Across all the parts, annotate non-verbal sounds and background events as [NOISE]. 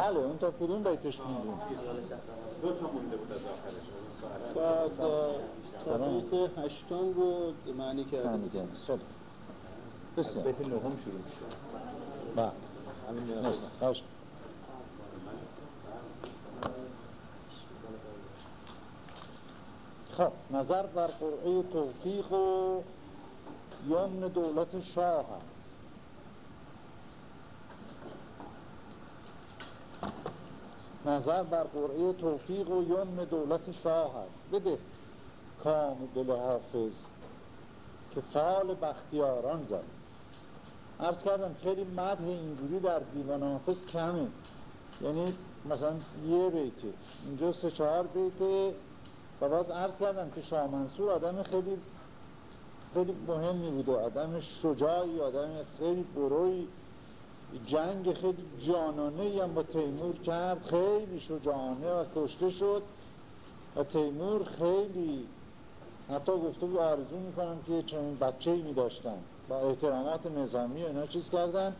بله اون تا کدوم بیتش میدون دو تا مونده بود از آخرش. بعد تا بیت هشتم رو معنی کرده معنی کرد خب بسیار. بیت نهم شروع بله. همین مرسی. خواهش خب نظر بر قرعه توفیق و یمن دولت شاه. هست نظر بر قرعه توفیق و یمن دولت شاه هست بده. کام دل حافظ که فال بختیاران زد. عرض کردم خیلی مدح اینجوری در دیوان حافظ کمه. یعنی مثلا یه بیته اینجا سه چهار بیته. و باز عرض کردم که شاه منصور آدم خیلی خیلی مهمی بود و آدم شجاعی آدم خیلی بروی جنگ خیلی جانانه هم با تیمور کرد. خیلی شجاعانه و کشته شد. و تیمور خیلی حتی گفته بود آرزو می‌کنم که چنین بچه ای میداشتن. با احترامات نظامی اینا چیز کردن.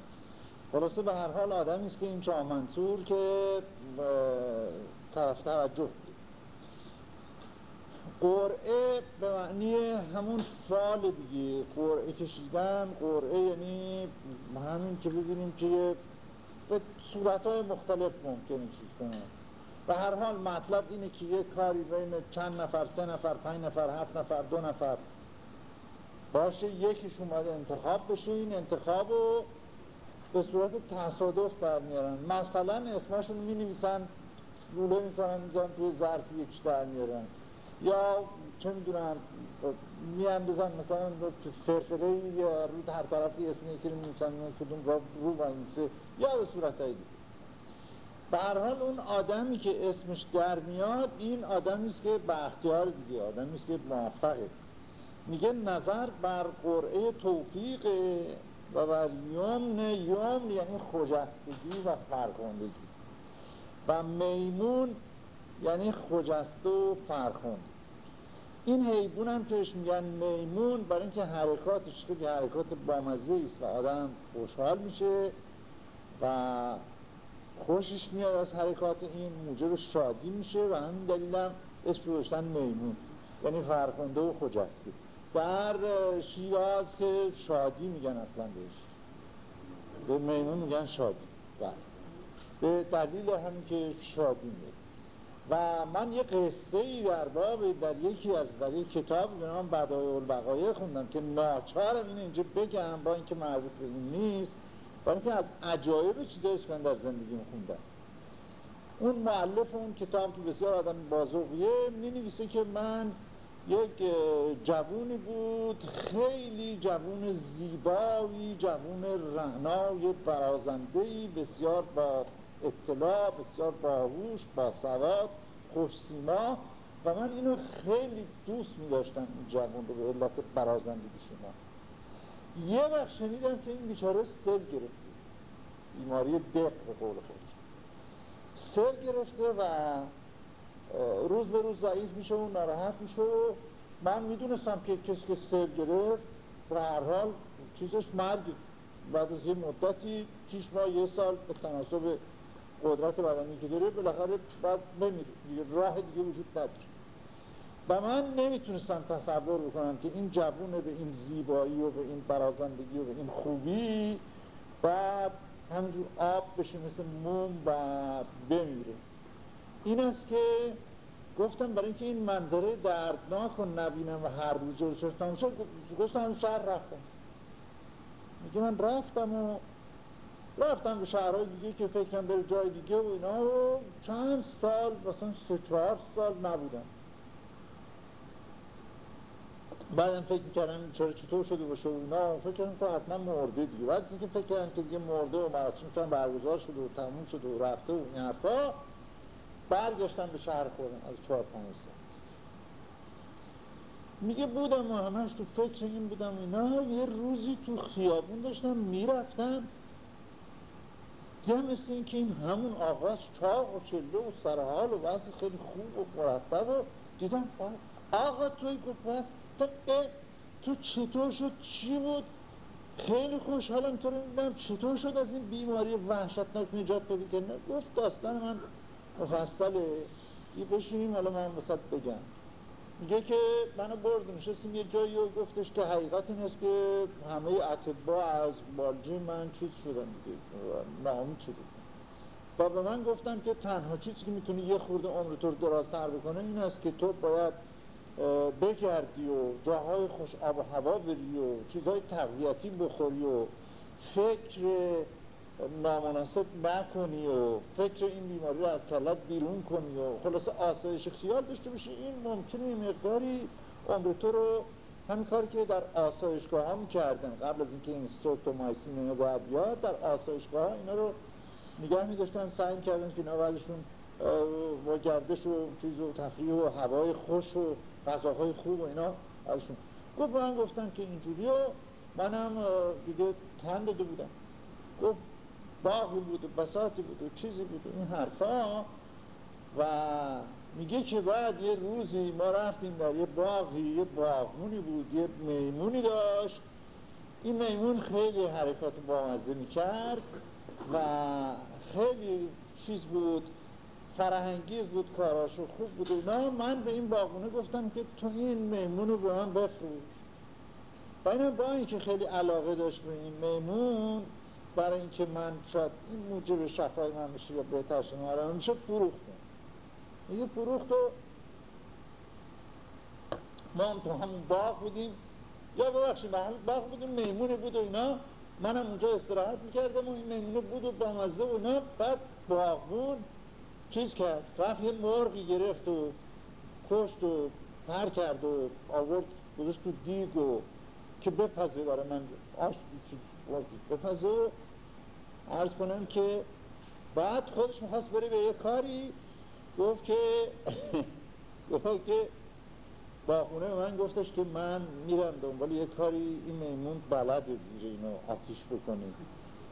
خلاصه به هر حال آدمی است که این شاه منصور که طرف توجه قرعه به معنی همون فال دیگه. قرعه کشیدن قرعه یعنی همین که ببینیم که به صورتهای مختلف ممکنه چیز کنه. به هر حال مطلب اینه که یه کاری بین چند نفر سه نفر پنج نفر هفت نفر دو نفر باشه یکیش اومده انتخاب بشه این انتخاب رو به صورت تصادف در میارن. مثلا اسمشون می نویسن لوله می‌کنن می‌ذارن توی ظرف یکیش در میارن. یا چه می‌دونم میاندازن مثلا فرفره یا رو هر طرفی اسم یکی رو می‌نویسن کدوم را رو وانیسه یا به صورت دیگه. به اون آدمی که اسمش در میاد این آدمی است که به اختیار دیگه آدمی است که موفقه. میگه نظر بر قرعه توفیق و بر یمن یمن یعنی خجستگی و فرخوندگی و میمون یعنی خجسته و فرخوند این حیبون هم که میگن میمون برای اینکه حرکاتش خیلی حرکات بامزه است و آدم خوشحال میشه و خوشش میاد از حرکات این موجب شادی میشه و همین دلیل هم اسم روشتن میمون یعنی فرخونده و خجسته در شیراز که شادی میگن اصلا بهش. به میمون میگن شادی. بله. به دلیل همین که شادی میگن. و من یه قصه ای در باب در یکی از در یک کتاب به نام بدای البقایه خوندم که ناچارم این اینجا بگم با اینکه مربوط به این نیست برای اینکه از عجایب چیزایی من در زندگیم خوندم. اون معلف اون کتاب که بسیار آدم بازوقیه می نویسه که من یک جوونی بود خیلی جوون زیبایی جوون رهنای برازندهی بسیار با اطلاع بسیار باهوش با سواد خوش سیما و من اینو خیلی دوست می داشتم این جوان رو به علت برازندگی شما. یه وقت شنیدم که این بیچاره سر گرفته. بیماری دق به قول خودش. سر گرفته و روز به روز ضعیف میشه و ناراحت میشه و من می‌دونستم که کسی که سر گرفت به هر حال چیزش مرگ. بعد از یه مدتی شیش ماه یه سال به تناسب قدرت بدنی که داره بالاخره بعد دیگه راه دیگه وجود نداره. و من نمی‌تونستم تصور بکنم که این جوون به این زیبایی و به این برازندگی و به این خوبی بعد همینجور آب بشه مثل موم و بمیره. این است که گفتم برای اینکه این منظره دردناک و نبینم و هر روز رو شد گفتم شهر رفتم میگه من رفتم و رفتم به شهرهای دیگه که فکرم بره جای دیگه و اینا و چند سال مثلا سه چهار سال نبودم بعدم فکر می‌کردم چرا چطور شده باشه و اینا. فکر کردم که حتما مرده دیگه. بعد اینکه فکر کردم که دیگه مرده و مراسم برگزار شده و تموم شده و رفته و این حرفا. برگشتم به شهر خودم از چهار پنج سال. میگه بودم و همش تو فکر این بودم اینا. یه روزی تو خیابون داشتم می‌رفتم. یه مثل این که این همون آقاست چاق و چله و سرحال و وضع خیلی خوب و مرتب و دیدم آقا توی گفت تو تو چطور شد؟ چی بود؟ خیلی خوشحالم تو رو میدم چطور شد از این بیماری وحشتناک نجات بدی که گفت داستان من مفصله. بشینیم حالا من وسط بگم. میگه که منو برد نشستیم یه جایی و گفتش که حقیقت این است که همه اتباع از بالجی من چیز شدن دیگه. ناامید شده و به من گفتن که تنها چیزی که می‌تونی یه خورده عمر تو رو درازتر بکنه این است که تو باید بگردی و جاهای خوش آب و هوا بری و چیزهای تقویتی بخوری و فکر نامناسب نکنی و فکر این بیماری رو از کلت بیرون کنی و خلاص آسایش خیال داشته باشی این ممکنه مقداری عمر تو رو همین کاری که در آسایشگاه ها می‌کردن قبل از اینکه این مایسین اینو باید بیاد در آسایشگاه اینا رو نگه میداشتن سعی کردن که اینا بعدشون با گردش و چیز و تفریح و هوای خوش و غذاهای خوب و اینا ازشون. گفت من گفتن که اینجوری و منم دیگه تن داده بودم. گفت باغی بود و بساطی بود و چیزی بود و این حرفا. و میگه که بعد یه روزی ما رفتیم در یه باغی یه باغمونی بود یه میمونی داشت. این میمون خیلی حرکات بامزه می‌کرد و خیلی چیز بود فرهنگیز بود کاراشو خوب بود. اینا من به این باغونه گفتم که تو این میمون رو به من بفروش. و با اینکه خیلی علاقه داشت به این میمون برای اینکه من شاید این موجب شفای من بشه یا بهتر شما میشه فروختم یه فروخت و ما هم تو همون باغ بودیم. یا ببخشید باغ بودیم میمونی بود و اینا. منم اونجا استراحت می‌کردم و این میمونه بود و بامزه و اینا. بعد باغبون چیز کرد؟ رفت یه مرغی گرفت و کشت و پر کرد و آورد گذاشت تو دیگ و که بپزه برای من. آش بپزه و عرض کنم که بعد خودش می‌خواست بره به یه کاری گفت که [COUGHS] گفت که با خونه من گفتش که من میرم دنبال یه کاری این میمون بلد زیر اینو آتیش بکنید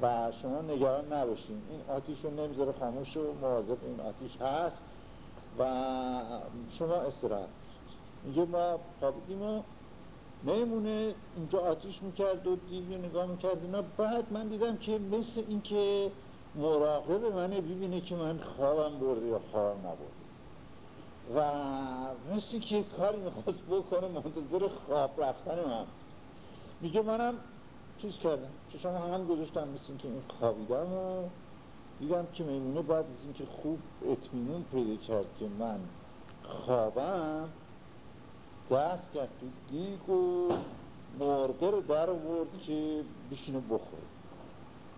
و شما نگران نباشین این آتیش رو نمی‌ذاره خاموش و مواظب این آتیش هست و شما استراحت میگه ما خوابیدیم و میمونه اینجا آتیش می‌کرد و دیوی نگاه می‌کرد. اینا بعد من دیدم که مثل اینکه مراقب منه ببینه که من خوابم برده یا خوابم نبرده. و مثل که کاری می‌خواست بکنه منتظر خواب رفتن من. میگه منم چیز کردم شما هم گذاشتم مثل که این خوابیدم و دیدم که میمونه بعد از اینکه خوب اطمینان پیدا کرد که من خوابم دست کرد تو دیگ و مرده رو در آورد که بشینه بخوره.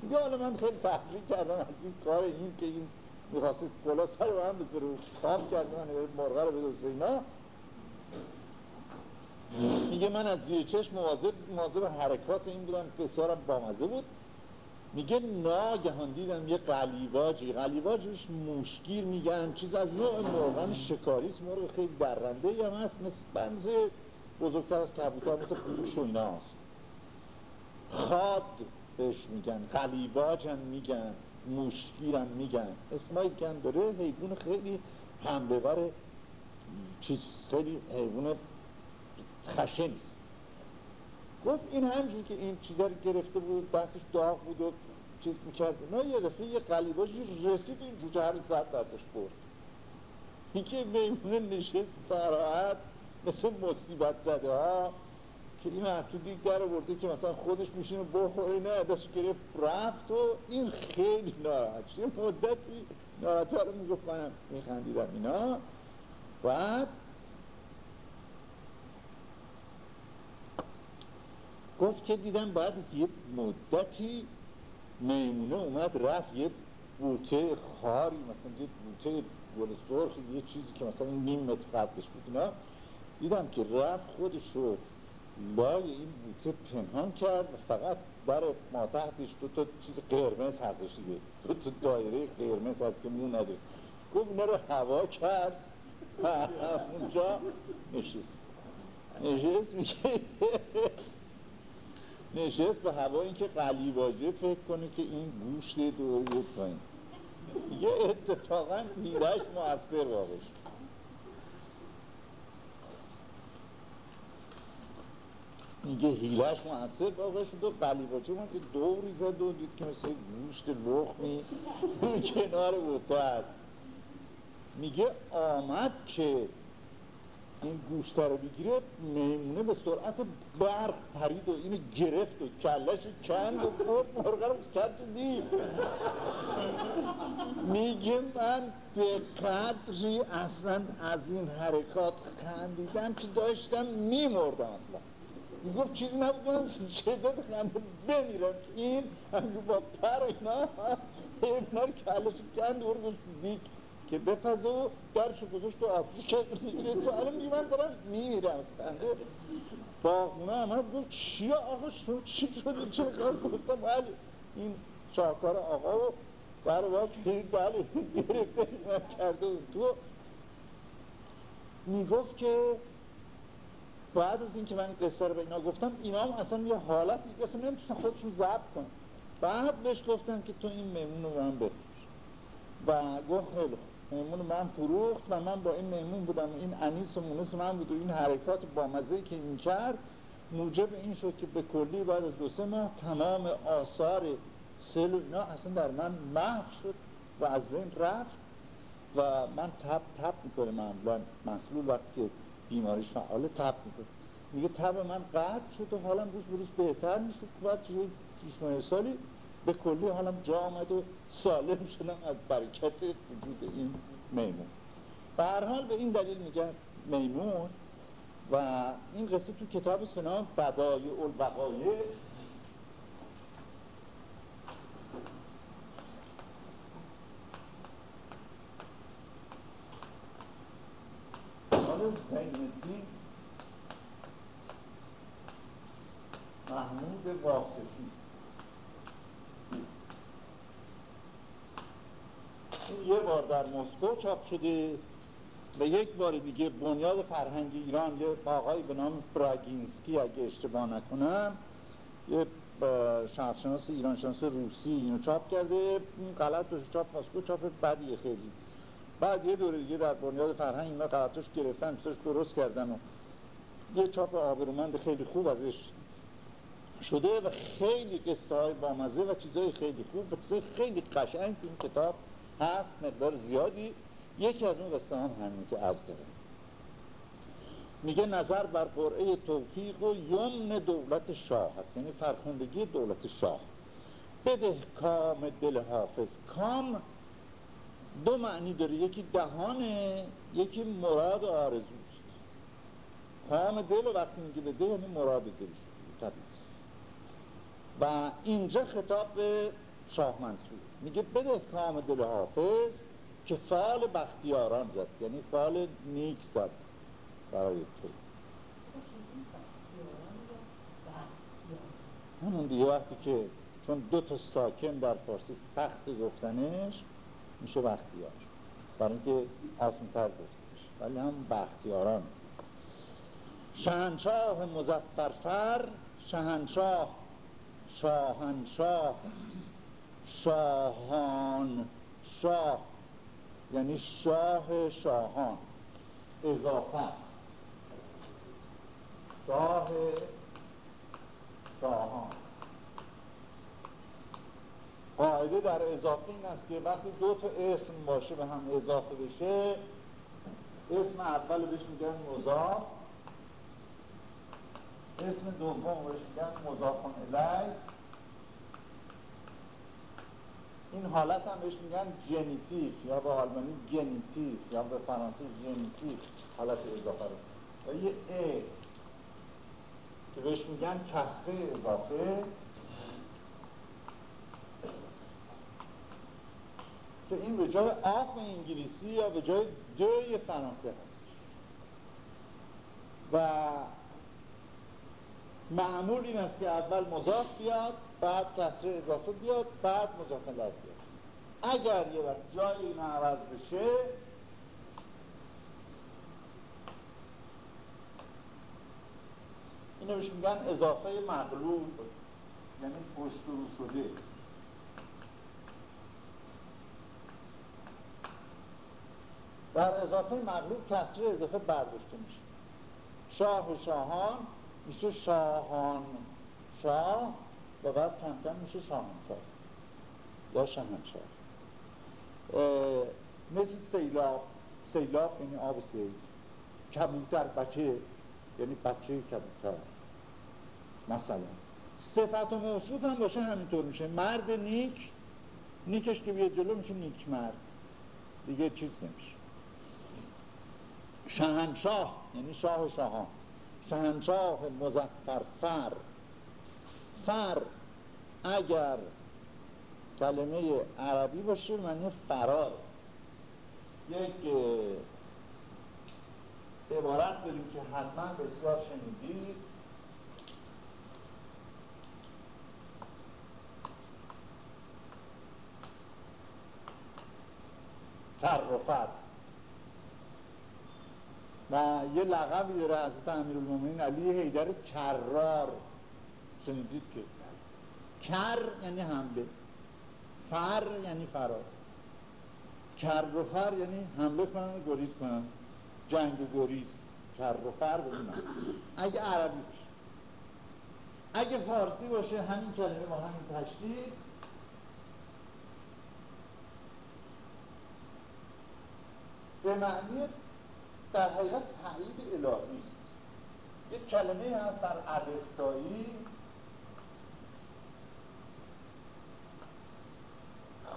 میگه حالا من خیلی تحقیق کردم از این کار این که این می‌خواست کلا سر رو هم بذاره خواب کرده من مرغه رو بدوزه اینا میگه من از زیر چشم مواظب مواظب حرکات این بودم بسیارم بامزه بود. میگه ناگهان دیدم یه قلیواجی قلیواجش موشگیر میگن چیز از نوع مرغان شکاریست. مرغ خیلی درنده هم هست مثل بنزه بزرگتر از کبوتر مثل قروش و ایناست خاد بهش میگن قلیواج هم میگن موشگیر هم میگن. اسمایی که داره حیوان خیلی همبهور چیز خیلی حیوان خشنی. گفت این همجور که این چیزا رو گرفته بود بحثش داغ بود و چیز می‌کرد. نه یه دفعه یه قلیباش رسید این جوجه هر زد بردش برد. این که میمونه نشست فراحت مثل مصیبت زده ها. که این تو دیگ در برده که مثلا خودش میشینه بخوره نه دست گرفت رفت و این خیلی ناراحت یه مدتی ناراحت رو می‌گفت منم میخندیدم اینا. بعد گفت که دیدم بعد یه مدتی میمونه اومد رفت یه بوته خاری مثلا یه بوته گل سرخ یه چیزی که مثلا نیم متر قدش بود اینا. دیدم که رفت خودش رو لای این بوته پنهان کرد و فقط در ما تحتش دو تا چیز قرمز هستش دیگه دو تا دایره قرمز هست که مو نده گفت اینا رو هوا کرد اونجا نشست. نشست میشه نشست به هوا اینکه قلیباجه فکر کنه که این گوشت دو پایین. یه اتفاقا میرش موثر واقع میگه هیلش موثر واقع شد و قلیباچه من که دوری زد و دید که مثل گوشت لخمی [LAUGHS] کنار اوتر میگه آمد که این گوشت رو بگیره میمونه به سرعت برق پرید و اینو گرفت و کلش کند و برد مرغه رو کرد تو میگه من به قدری اصلا از این حرکات خندیدم که داشتم میمردم می‌گفت چیزی نبود من شدت خنده بمیرم. این همجور با پر اینا اینا کلش کند و که بپزه و درشو گذاشت و آفریقا می‌گیره الان میگه من دارم میمیرم. از خنده. با اونا هم گفت چیه آقا شما چی شده چه کار گفتم بله این شاهکار آقا و برای با که بله گرفته من کرده تو می‌گفت که بعد از اینکه من قصه رو به اینا گفتم اینا هم اصلا یه حالت دیگه اصلا نمی‌تونن خودشون ضبط کنن. بعد بهش گفتم که تو این میمون رو من بفروش. و گفت خیلی میمون من فروخت و من با این میمون بودم این انیس و مونس من بود و این حرکات بامزه که این کرد موجب این شد که به کلی بعد از دو سه ماه تمام آثار سل و اینا اصلا در من محو شد و از بین رفت و من تب تب می‌کنه معمولا مسئول وقتی بیماریش فعاله تب می‌کنه میگه تب من قطع شد و حالا روز بروز بهتر می‌شد بعد یه سالی به کلی حالم جا آمد و سالم شدم از برکت وجود این میمون. به هر حال به این دلیل میگن میمون و این قصه تو کتاب نام بدای البقایه حال زین الدین محمود واصفی این یه بار در مسکو چاپ شده. و یک بار دیگه بنیاد فرهنگ ایران یه آقایی به نام براگینسکی اگه اشتباه نکنم یه شرطشناس ایران شناس روسی اینو چاپ کرده. این غلط چاپ مسکو چاپ بدیه خیلی. بعد یه دوره دیگه در بنیاد فرهنگ اینا غلطش گرفتن بساش درست کردن و یه چاپ آبرومند خیلی خوب ازش شده و خیلی قصه های بامزه و چیزهای خیلی خوب و خیلی قشنگ این کتاب هست مقدار زیادی یکی از اون قصه هم همین که از داره میگه نظر بر قرعه توفیق و یمن دولت شاه هست یعنی فرخوندگی دولت شاه. بده کام دل حافظ. کام دو معنی داره. یکی دهانه یکی مراد آرزوست. کام دل وقتی میگه بده یعنی مراد دلش و اینجا خطاب به شاه منصور. میگه بده کام دل حافظ که فال بختیاران زد. یعنی فال نیک زد برای تو. همون دیگه وقتی که چون دو تا ساکن در فارسی سخت گفتنش میشه بختیار. برای اینکه آسانتر گفتنش. ولی هم بختیاران. شهنشاه مزفرفر شهنشاه شاهنشاه. شاهان شاه. یعنی شاه شاهان. اضافه. شاه شاهان. قاعده در اضافه این است که وقتی دو تا اسم باشه به هم اضافه بشه اسم اول بهش میگن مضاف. اسم دوم بهش میگن مضاف الیه این حالت هم بهش میگن جنیتیف یا به آلمانی جنیتیف یا به فرانسه جنیتیف حالت اضافه رو. و یه ا که بهش میگن کسره اضافه. که این به جای آف انگلیسی یا به جای دوی فرانسه هست. و معمول این است که اول مضاف بیاد بعد کسره اضافه بیاد بعد مضاف بیاد. اگر یه وقت جای این عوض بشه اینو بهش میگن اضافه مغلوب یعنی پشت رو شده. در اضافه مغلوب کسره اضافه برداشته میشه. شاه و شاهان میشه شاهان. شاه و بعد کم کم میشه شاهنشاه. یا شهنشاه مثل سیلاب. سیلاب یعنی آب سیل. کبوتر بچه. یعنی بچه کبوتر. مثلا. صفت و موصوف هم باشه همینطور میشه. مرد نیک نیکش که بیاد جلو میشه نیک مرد. دیگه چیز نمیشه. شهنشاه یعنی شاه شاهان. شهنشاه مزفر فر. اگر کلمه عربی باشه معنی فرار. یک عبارت داریم که حتما بسیار شنیدید. فر و فر. و یه لقبی داره حضرت امیرالمومنین علی حیدر کرار. شنیدید که کر یعنی حمله فر یعنی فرار. کر و فر یعنی حمله کنن و گریز کنن. جنگ و گریز کر و فر بودن اگه عربی باشه. اگه فارسی باشه همین کلمه با همین تشدید به معنی در حقیقت تایید الهی است. یک کلمه هست در ارستایی.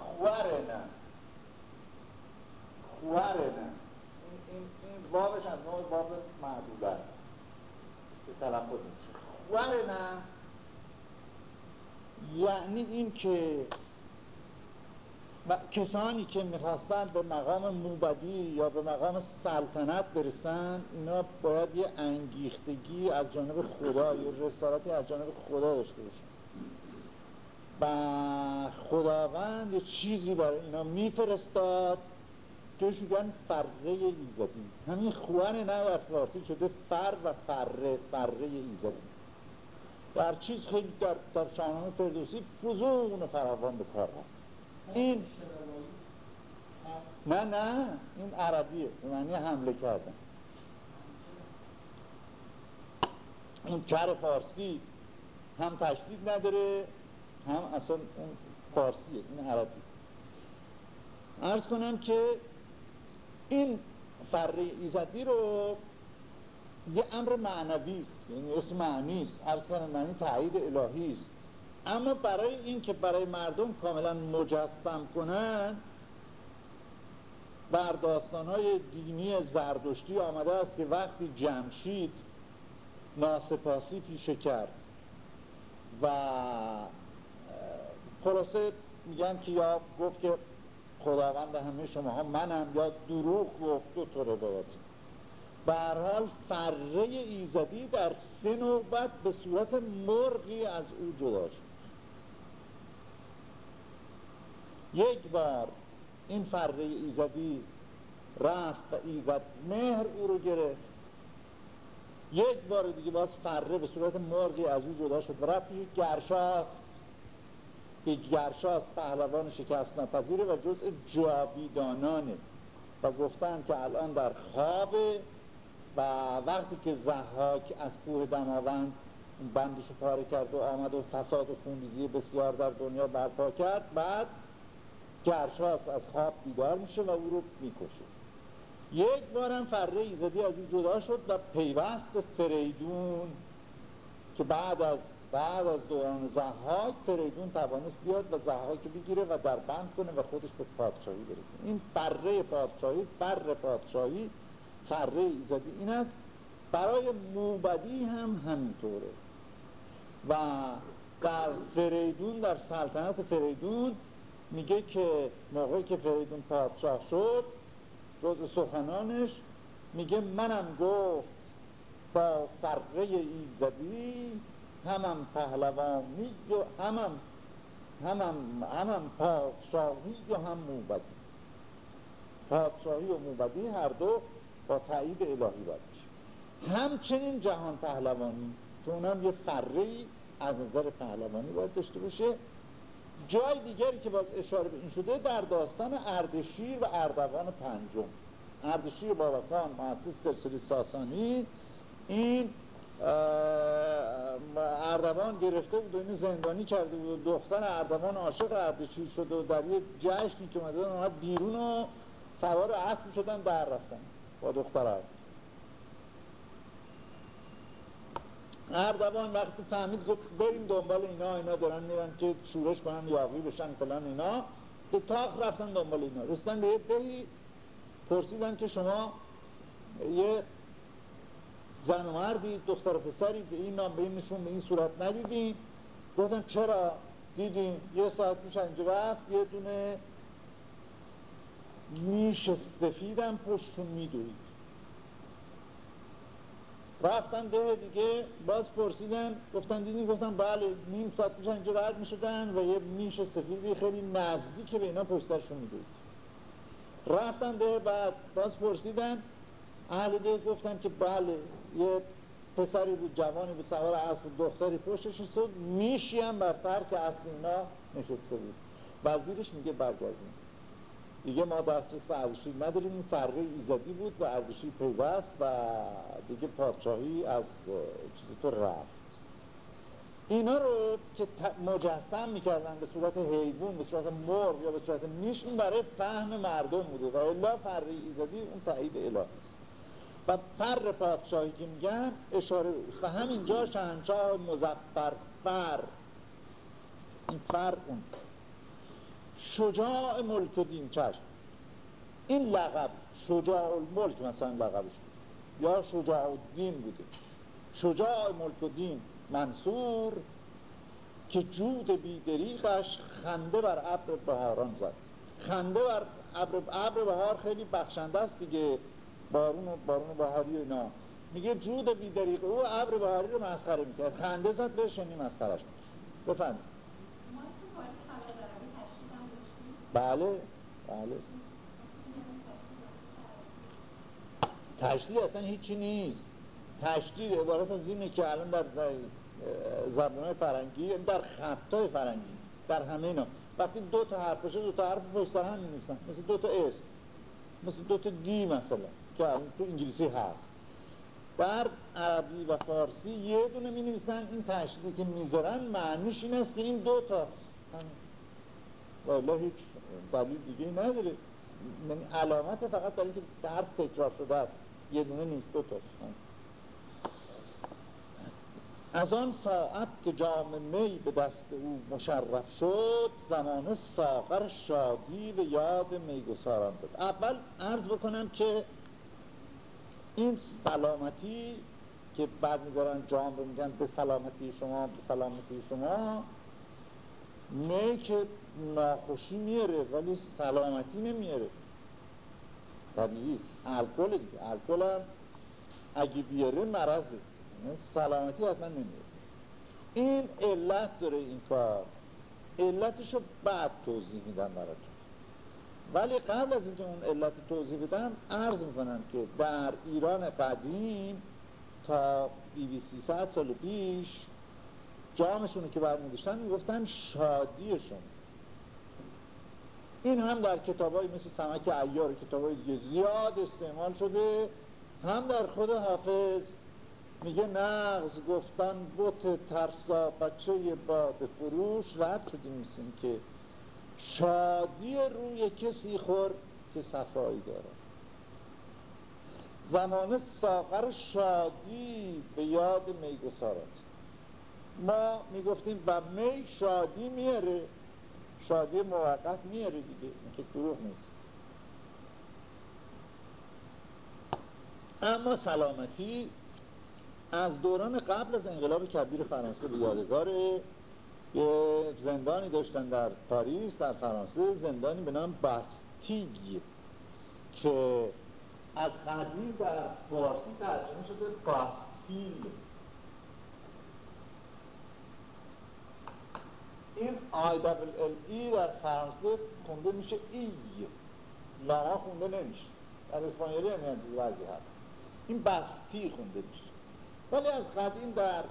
خورنه خورنه این, این, بابش از نوع باب معدوله است. که تلفظ میشه. یعنی این که و کسانی که می‌خواستن به مقام موبدی یا به مقام سلطنت برسن اینا باید یه انگیختگی از جانب خدا یا رسالتی از جانب خدا داشته باشن. و خداوند چیزی برای اینا میفرستاد که میگن فره ایزدی. همین خوان نه در فارسی شده فر و فره فره ایزدی. در چیز خیلی در, در شاهنامه فردوسی فزون فراوان به کار رفت. این نه نه این عربیه به معنی حمله کردن. این کر فارسی هم تشدید نداره هم اصلا اون فارسیه این عربی. ارز کنم که این فره ایزدی رو یه امر معنوی است یعنی اسم معنی است. عرض کنم معنی تایید الهی است. اما برای این که برای مردم کاملا مجسم کنن بر های دینی زردشتی آمده است که وقتی جمشید ناسپاسی پیشه کرد و خلاصه میگن که یا گفت که خداوند همه شما ها منم یا دروغ گفت دو تا روایتی به حال فره ایزدی در سه نوبت به صورت مرغی از او جدا شد. یک بار این فره ایزدی رفت و ایزد مهر او رو گرفت. یک بار دیگه باز فره به صورت مرغی از او جدا شد و رفت یک گرشاست. که گرشاست پهلوان شکست نپذیره و جزء جاویدانانه و گفتن که الان در خوابه و وقتی که زحاک از کوه دماوند بندش پاره کرد و آمد و فساد و خونریزی بسیار در دنیا برپا کرد بعد گرشاست از خواب بیدار میشه و او رو می‌کشه. یک بارم فره ایزدی از او جدا شد و پیوست فریدون که بعد از بعد از دوران زحاک فریدون توانست بیاد و زحاک بگیره و در بند کنه و خودش به پادشاهی برسه این فره پادشاهی فر پادشاهی فره ایزدی این است. برای موبدی هم همینطوره. و در فریدون در سلطنت فریدون میگه که موقعی که فریدون پادشاه شد جز سخنانش میگه منم گفت با فره ایزدی همم پهلوانی و همم همم همم پادشاهی و هم موبدی. پادشاهی و موبدی هر دو با تایید الهی باید همچنین جهان پهلوانی که اونم یه فره از نظر پهلوانی باید داشته باشه. جای دیگری که باز اشاره به این شده در داستان اردشیر و اردوان پنجم. اردشیر بابکان محسوس سلسله ساسانی این اردوان گرفته بود و اینو زندانی کرده بود و دختر اردوان عاشق اردشیر شد و در یه جشنی که اومده اومد بیرون و سوار اسب شدن در رفتن با دختر اردوان. اردوان وقتی فهمید گفت بریم دنبال اینا اینا دارن میرن که شورش کنن یاقی بشن فلان اینا به تاق رفتن دنبال اینا. رستن به یه دهی پرسیدن که شما یه زن و مردی دختر پسری به این نام به این نشون به این صورت ندیدیم. گفتن چرا؟ دیدیم یه ساعت پیش اینجا رفت یه دونه میش سفیدم پشتون میدوید رفتن ده دیگه باز پرسیدن گفتن دیدیم گفتن بله نیم ساعت پیش اینجا رد می‌شدن و یه میش سفیدی خیلی نزدیک به اینا پشترشون میدوید رفتن ده بعد باز پرسیدن اهل ده گفتن که بله یه پسری بود جوانی بود سوار اسب دختری پشتش نشسته میشی هم بر ترک اسب اینا نشسته بود. وزیرش میگه برگردیم. دیگه ما دسترس به ارزشی نداریم. این فرقه ایزادی بود و ارزشی پیوست و دیگه پادشاهی از چیزی تو رفت. اینا رو که مجسم می‌کردن به صورت حیوان به صورت مرغ یا به صورت میش برای فهم مردم بوده و الا فرقه ایزادی اون تایید الهی و فر پادشاهی که میگن اشاره و همینجا شهنشاه مزفر فر. این فر اون. شجاع ملک و دین چشم. این لقب شجاع الملک مثلا لقبش یا شجاع الدین بوده. شجاع ملک و دین منصور که جود بیدریقش خنده بر ابر بهاران زد. خنده بر ابر بهار خیلی بخشنده است دیگه. بارون و بارون بهاری و اینا. میگه جود بیدریق او ابر بهاری رو مسخره می‌کرد. خنده زد به شنی مسخرش بفهمید بله. بله. تشدید اصلا هیچی نیست. تشدید عبارت از اینه که الان در زبان فرنگی یعنی در خطای فرنگی در همه اینا. وقتی دو تا حرف باشه دو تا حرف پشت هم می‌نویسن. مثل دو تا اس مثل دو تا دی مثلا. که تو انگلیسی هست. در عربی و فارسی یه دونه می نویسن این تشدیدی که می‌ذارن معنیش این است که این دو تا. والا هیچ دلیل دیگه نداره. یعنی علامت فقط برای که حرف تکرار شده است. یه دونه نیست دو تاست از آن ساعت که جام می به دست او مشرف شد زمان ساغر شادی به یاد میگساران زد. اول عرض بکنم که این سلامتی که بعد می‌ذارن جام رو میگن به سلامتی شما به سلامتی شما نه که ناخوشی میاره ولی سلامتی نمیاره. طبیعی الکل دیگه. الکل هم اگه بیاره مرضه. یعنی سلامتی حتما نمیاره. این علت داره این کار. علتشو بعد توضیح میدم براتون. ولی قبل از اینکه اون علت توضیح بدم عرض می‌کنم که در ایران قدیم تا بی بی سی سال پیش جامشون که برمیداشتن می‌گفتن شادیشون. این هم در کتابایی مثل سمک ایار کتابای دیگه زیاد استعمال شده. هم در خود حافظ میگه نغز گفتن بوت ترسا بچه باد فروش رد شدیم میسین که شادی روی کسی خور که صفایی داره. زمان ساقر شادی به یاد میگسارد. ما می‌گفتیم و می شادی میاره شادی موقت میاره دیگه که دروغ نیست. اما سلامتی از دوران قبل از انقلاب کبیر فرانسه به یادگاره. یه زندانی داشتن در پاریس در فرانسه زندانی به نام باستیگ که از قدیم در فارسی ترجمه شده باستیل این آی دبل ای در فرانسه خونده میشه ای. لاما خونده نمیشه. در اسپانیایی هم وضعی هست. این بستی خونده میشه. ولی از قدیم در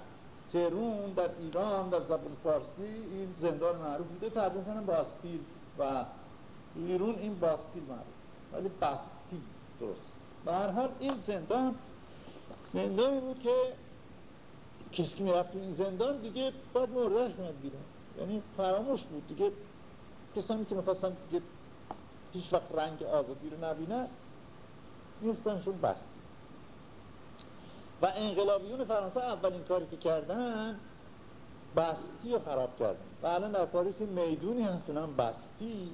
تهرون در ایران در زبان فارسی این زندان معروف بوده ترجمه کنم باستیل و ایرون این باستیل معروف. ولی بستی درست. به هر حال این زندان زندانی بود که کسی که می‌رفت این زندان دیگه باید مردهش میاد بیرون. یعنی فراموش بود. دیگه کسانی که می‌خواستن دیگه هیچ وقت رنگ آزادی رو نبینن میفتنشون بست و انقلابیون فرانسه اولین کاری که کردن بستی رو خراب کردن. و الان در پاریس می‌دونی هست اونم بستی.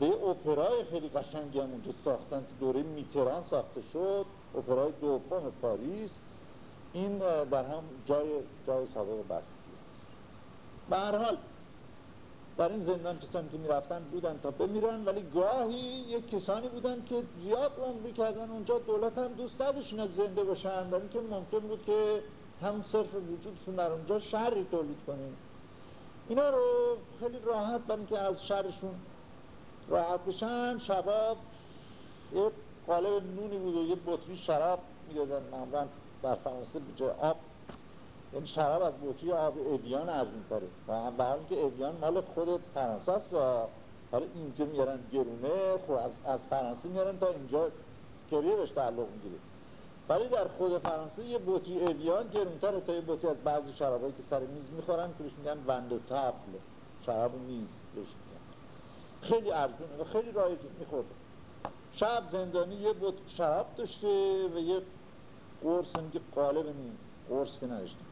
به اپرای خیلی قشنگی هم اونجا ساختن. که دوره میتران ساخته شد. اپرای دوم پاریس. این در هم جای جای سابق بستی است به هر حال در این زندان کسانی که می‌رفتن بودن تا بمیرن ولی گاهی یک کسانی بودن که زیاد عمری کردن اونجا دولت هم دوست نداشتن از زنده باشن. برای اینکه ممکن بود که هم صرف وجودشون در اونجا شری تولید کنیم اینا رو خیلی راحت برای اینکه از شرشون راحت بشن شباب یه قالب نونی بود و یه بطری شراب می‌دادن معمولا در فرانسه به آب یعنی شراب از بطری آب اویان عرض میکاره و به حال که اویان مال خود فرانسه است و حالا اینجا میارن گرونه خب از, از فرانسه میارن تا اینجا بهش تعلق می‌گیره. ولی در خود فرانسه یه بطری اویان گرونتره تا یه بطری از بعضی شرابایی که سر میز می‌خورن بهش میگن وندو تبل شراب میز بهش خیلی ارزونه و خیلی رایجه میخورده شب زندانی یه بطری شراب داشته و یه قرص که قالب نیم قرص که نداشته.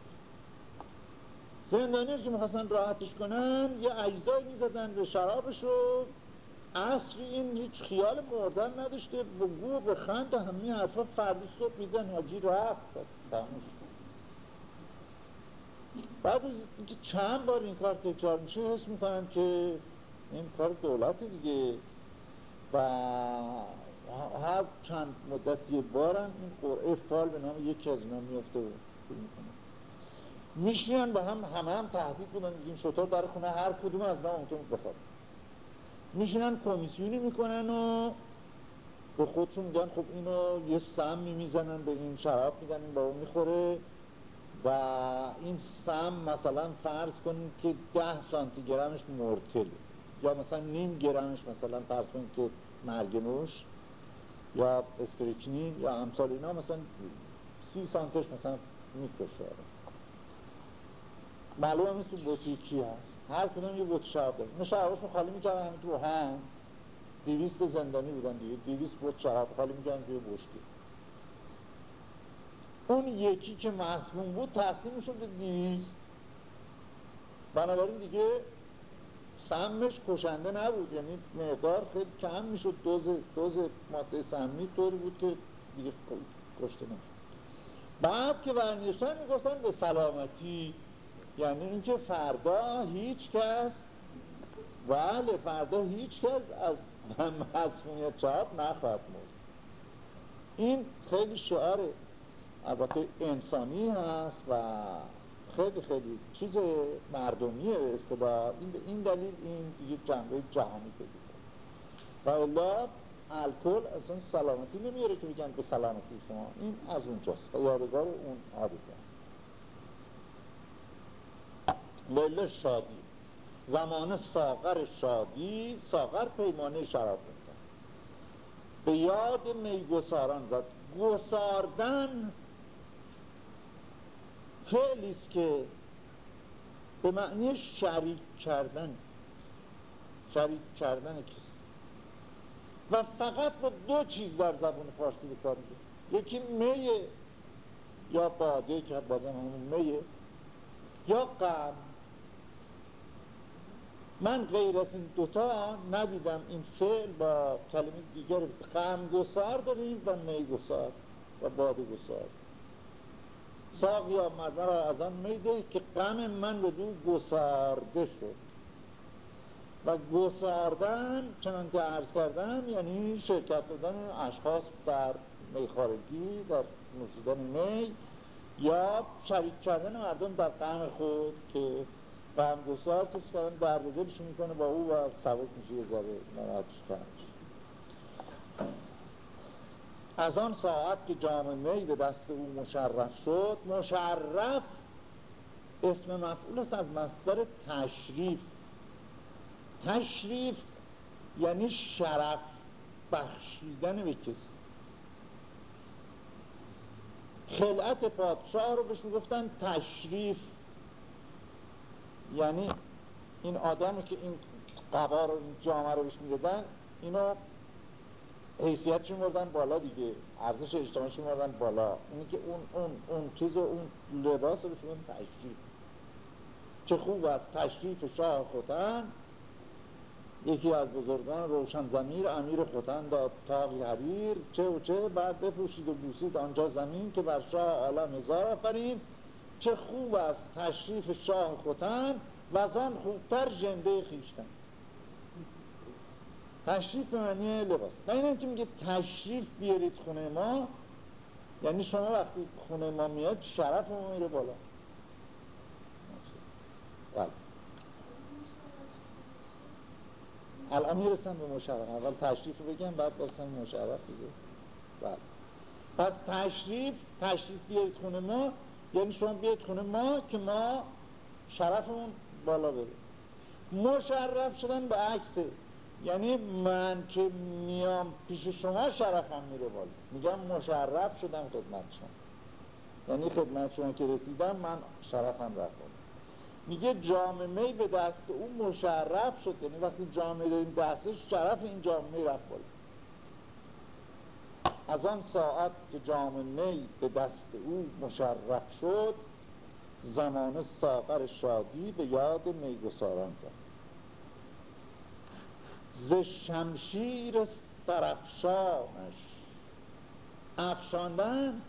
زندانی که می‌خواستن راحتش کنن یه اجزایی می‌زدن به شرابش رو اصر این هیچ خیال مردن نداشته به گو به خند همه حرفا فردی صبح میزن حاجی رفت تموش بعد از اینکه چند بار این کار تکرار میشه حس می‌کنن که این کار دولت دیگه. و هر چند مدت یه بارم این قرعه فال به نام یکی از اینا میفته میشینن با هم همه هم تهدید بودن این شطور در خونه هر کدوم از ما ممکن بخواد. میشینن کمیسیونی می‌کنن و به خودشون میگن خب اینو یه سم می‌زنن به این شراب میدن این با اون می‌خوره. و این سم مثلا فرض کنید که ده سانتی گرمش مرتله. یا مثلا نیم گرمش مثلا فرض کنید که مرگنوش یا استریکنین یا امثال اینا مثلا سی سانتش مثلا می‌کشه. معلومه مثل بطری کی هست. هر کدوم یه بطری شراب داره. اینا خالی می‌کردن همین تو هم دیویست زندانی بودن دیگه. دیویست بطر شراب خالی می‌کردن توی بشکی اون یکی که مسموم بود تقسیم می‌شد به دیویست بنابراین دیگه سمش کشنده نبود. یعنی مقدار خیلی کم می‌شد. دوز, دوز ماده سمی طوری بود که دیگه کشته نشد بعد که برمیشتن می‌گفتن به سلامتی یعنی اینکه فردا هیچ کس بله فردا هیچ کس از مسئولیت چهاب نخواهد مرد. این خیلی شعار البته انسانی هست و خیلی خیلی چیز مردمیه به اصطلاح. این به این دلیل این دیگه جنبه جهانی پیدا و الا الکل از اون سلامتی نمیاره که بگن به سلامتی شما. این از اونجاست. و یادگار اون حادثه است لیل شادی. زمان ساغر شادی ساغر پیمانه شراب بودن به یاد میگساران زد. گساردن فعلیست که به معنی شریک کردن شریک کردن کسی و فقط با دو چیز در زبان فارسی به کار یکی میه یا باده که بازم همون میه یا قرم من غیر از این دوتا ندیدم این فعل با کلمه دیگر غمگسار داریم و میگسار و بادگسار. ساق یا مرمر از آن میده که غم من به دو گسارده شد. و گساردن چنان که عرض کردم یعنی شرکت دادن اشخاص در میخارگی در نوشیدن می یا شریک کردن مردم در غم خود که غمگسار کسی که آدم درد دلش می‌کنه با او و سبک میشه یه ذره نراحتش کنش از آن ساعت که جام می به دست او مشرف شد مشرف اسم مفعول است از مصدر تشریف. تشریف یعنی شرف بخشیدن به کسی. خلعت پادشاه رو بهش می‌گفتن تشریف. یعنی این آدمی که این قبا رو این جامعه رو بهش می‌دادن اینو حیثیتش مردن بالا دیگه ارزش اجتماعیش مردن بالا. اینی که اون اون اون چیز و اون لباس رو بهش تشریف چه خوب است. تشریف شاه خوتن. یکی از بزرگان روشن زمیر امیر خوتن داد تاقی حریر. چه و چه بعد بپوشید و بوسید آنجا زمین که بر شاه عالم هزار آفرین. چه خوب است تشریف شاه خوتن و از آن خوبتر جنده خیشتن تشریف معنی لباس. و این که میگه تشریف بیارید خونه ما یعنی شما وقتی خونه ما میاد شرف ما میره بالا. بله. الان می‌رسم به مشرف. اول تشریف رو بگم بعد برسم به دیگه. بله. پس تشریف تشریف بیارید خونه ما. یعنی شما بیارید خونه ما که ما شرفمون بالا بره مشرف شدن به عکسه یعنی من که میام پیش شما شرفم میره بالا. میگم مشرف شدم خدمت شما. یعنی خدمت شما که رسیدم من شرفم رفت میگه جامعه به دست او مشرف شد. یعنی وقتی جامعه داریم دستش شرف این جامعه رفت بالا. از آن ساعت که جامعه به دست او مشرف شد زمان ساقر شادی به یاد میگساران زد. ز شمشیر سرفشانش افشاندن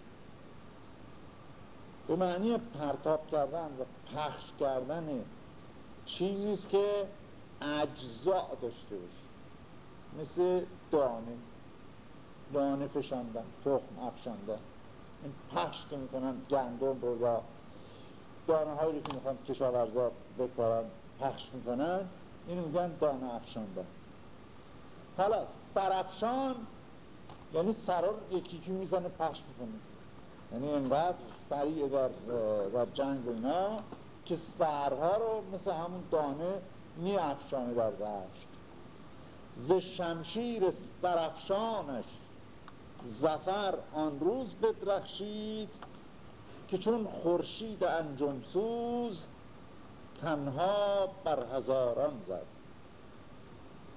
به معنی پرتاب کردن و پخش کردن چیزیست که اجزاء داشته باشه مثل دانه. دانه فشاندن تخم افشاندن این پخش که می‌کنن گندم رو و دانه هایی که می‌خوان کشاورزا بکارن پخش می‌کنن اینو میگن دانه افشاندن. حالا سرافشان یعنی سرار یکی که می‌زنه پخش می‌کنه. یعنی اینقدر سریع در, در جنگ اینا که سرها رو مثل همون دانه می افشانه در دشت. ز شمشیر سرافشانش زفر آن روز بدرخشید که چون خورشید انجمسوز تنها بر هزاران زد.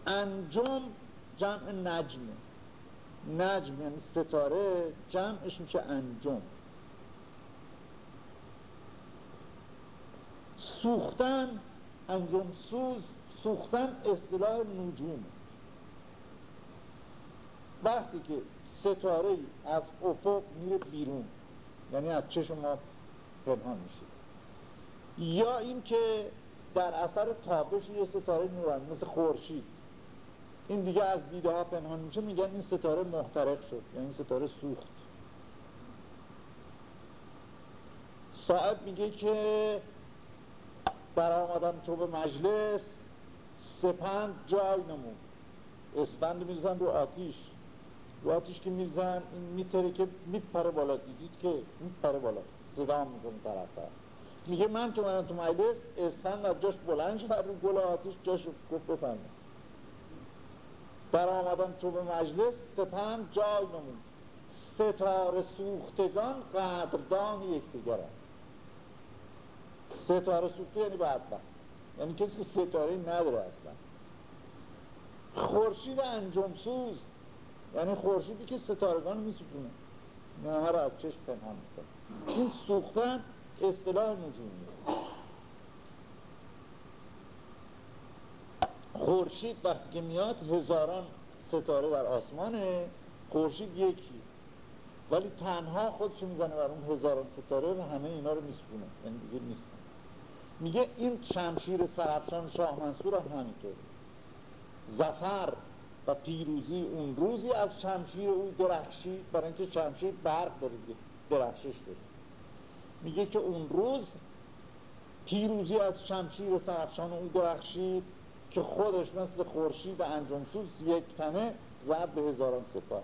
انجم جمع نجمه نجم یعنی ستاره جمعش میشه انجم. سوختن انجم سوز سوختن اصطلاح نجوم وقتی که ستاره از افق میره بیرون. یعنی از چشم ما پنهان میشه. یا اینکه در اثر تابش یه ستاره نوران مثل خورشید. این دیگه از دیده ها پنهان میشه میگن این ستاره محترق شد یعنی این ستاره سوخت. صاحب میگه که در آمدن چوب مجلس سپند جای نمود. اسفند میزن رو آتیش. رو آتیش که میزن این میتره که میپره بالا. دیدید که میپره بالا. صدا می‌کنه طرف میگه من که مدن تو مجلس اسفند از جاش بلند شد رو گل آتیش جاش گفت بفهمه در آمدن چوب مجلس سپند جای نمود. ستاره سوختگان قدردان یکدیگرند ستاره سوخته یعنی بدبخت. یعنی کسی که ستاره نداره اصلا. خورشید انجمسوز یعنی خورشیدی که ستارگان میسوزونه. نه رو از چشم پنهان می‌کنه. این سوختن اصطلاح نجومی. خورشید وقتی که میاد هزاران ستاره در آسمانه. خورشید یکی. ولی تنها خودشو می‌زنه بر اون هزاران ستاره و همه اینا رو میسپونه یعنی دیگه نیست. میگه این شمشیر سرفشان شاه منصور هم همینطور زفر و پیروزی اون روزی از شمشیر او درخشید برای اینکه شمشیر برق داره درخشش داره. میگه که اون روز پیروزی از شمشیر سرفشان او درخشید که خودش مثل خورشید انجمسوز یک تنه زد به هزاران سپاه.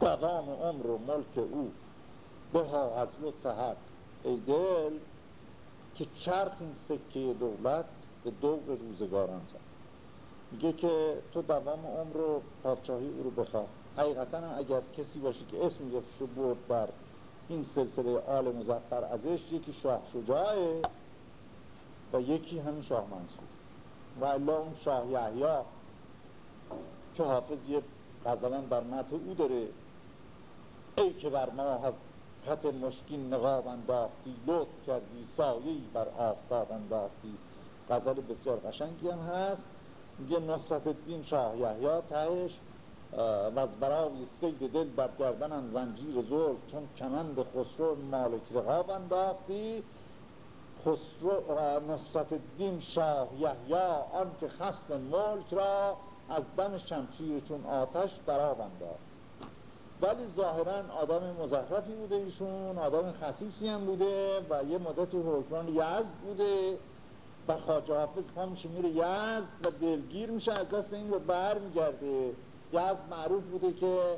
دوام عمر و ملک او به از لطف حق. ای دل که چرخ این سکه دولت به دوق روزگاران زد. میگه که تو دوام عمر و پادشاهی او رو بخواه. حقیقتا اگر کسی باشه که اسم رو برد بر این سلسله آل مزفر ازش یکی شاه شجاعه و یکی همین شاه منصور. و الا اون شاه یحیی که حافظ یه غزلا بر متن او داره. ای که بر ما از خط مشکین نقاب انداختی لطف کردی سایهی بر آفتاب انداختی. غزل بسیار قشنگی هم هست. میگه نصرت الدین شاه یحیی تهش و از برای سید دل بر گردنم زنجیر زور چون کمند خسرو مالک رقاب انداختی. خسرو نصرت الدین شاه یحیی آن که خست ملک را از دم شمشیر چون آتش دراب انداخت. ولی ظاهرا آدم مزخرفی بوده ایشون آدم خصیصی هم بوده و یه مدت حکمان یزد بوده. و خواجه حافظ پا میشه میره یزد و دلگیر میشه از دست این رو بر میگرده یزد معروف بوده که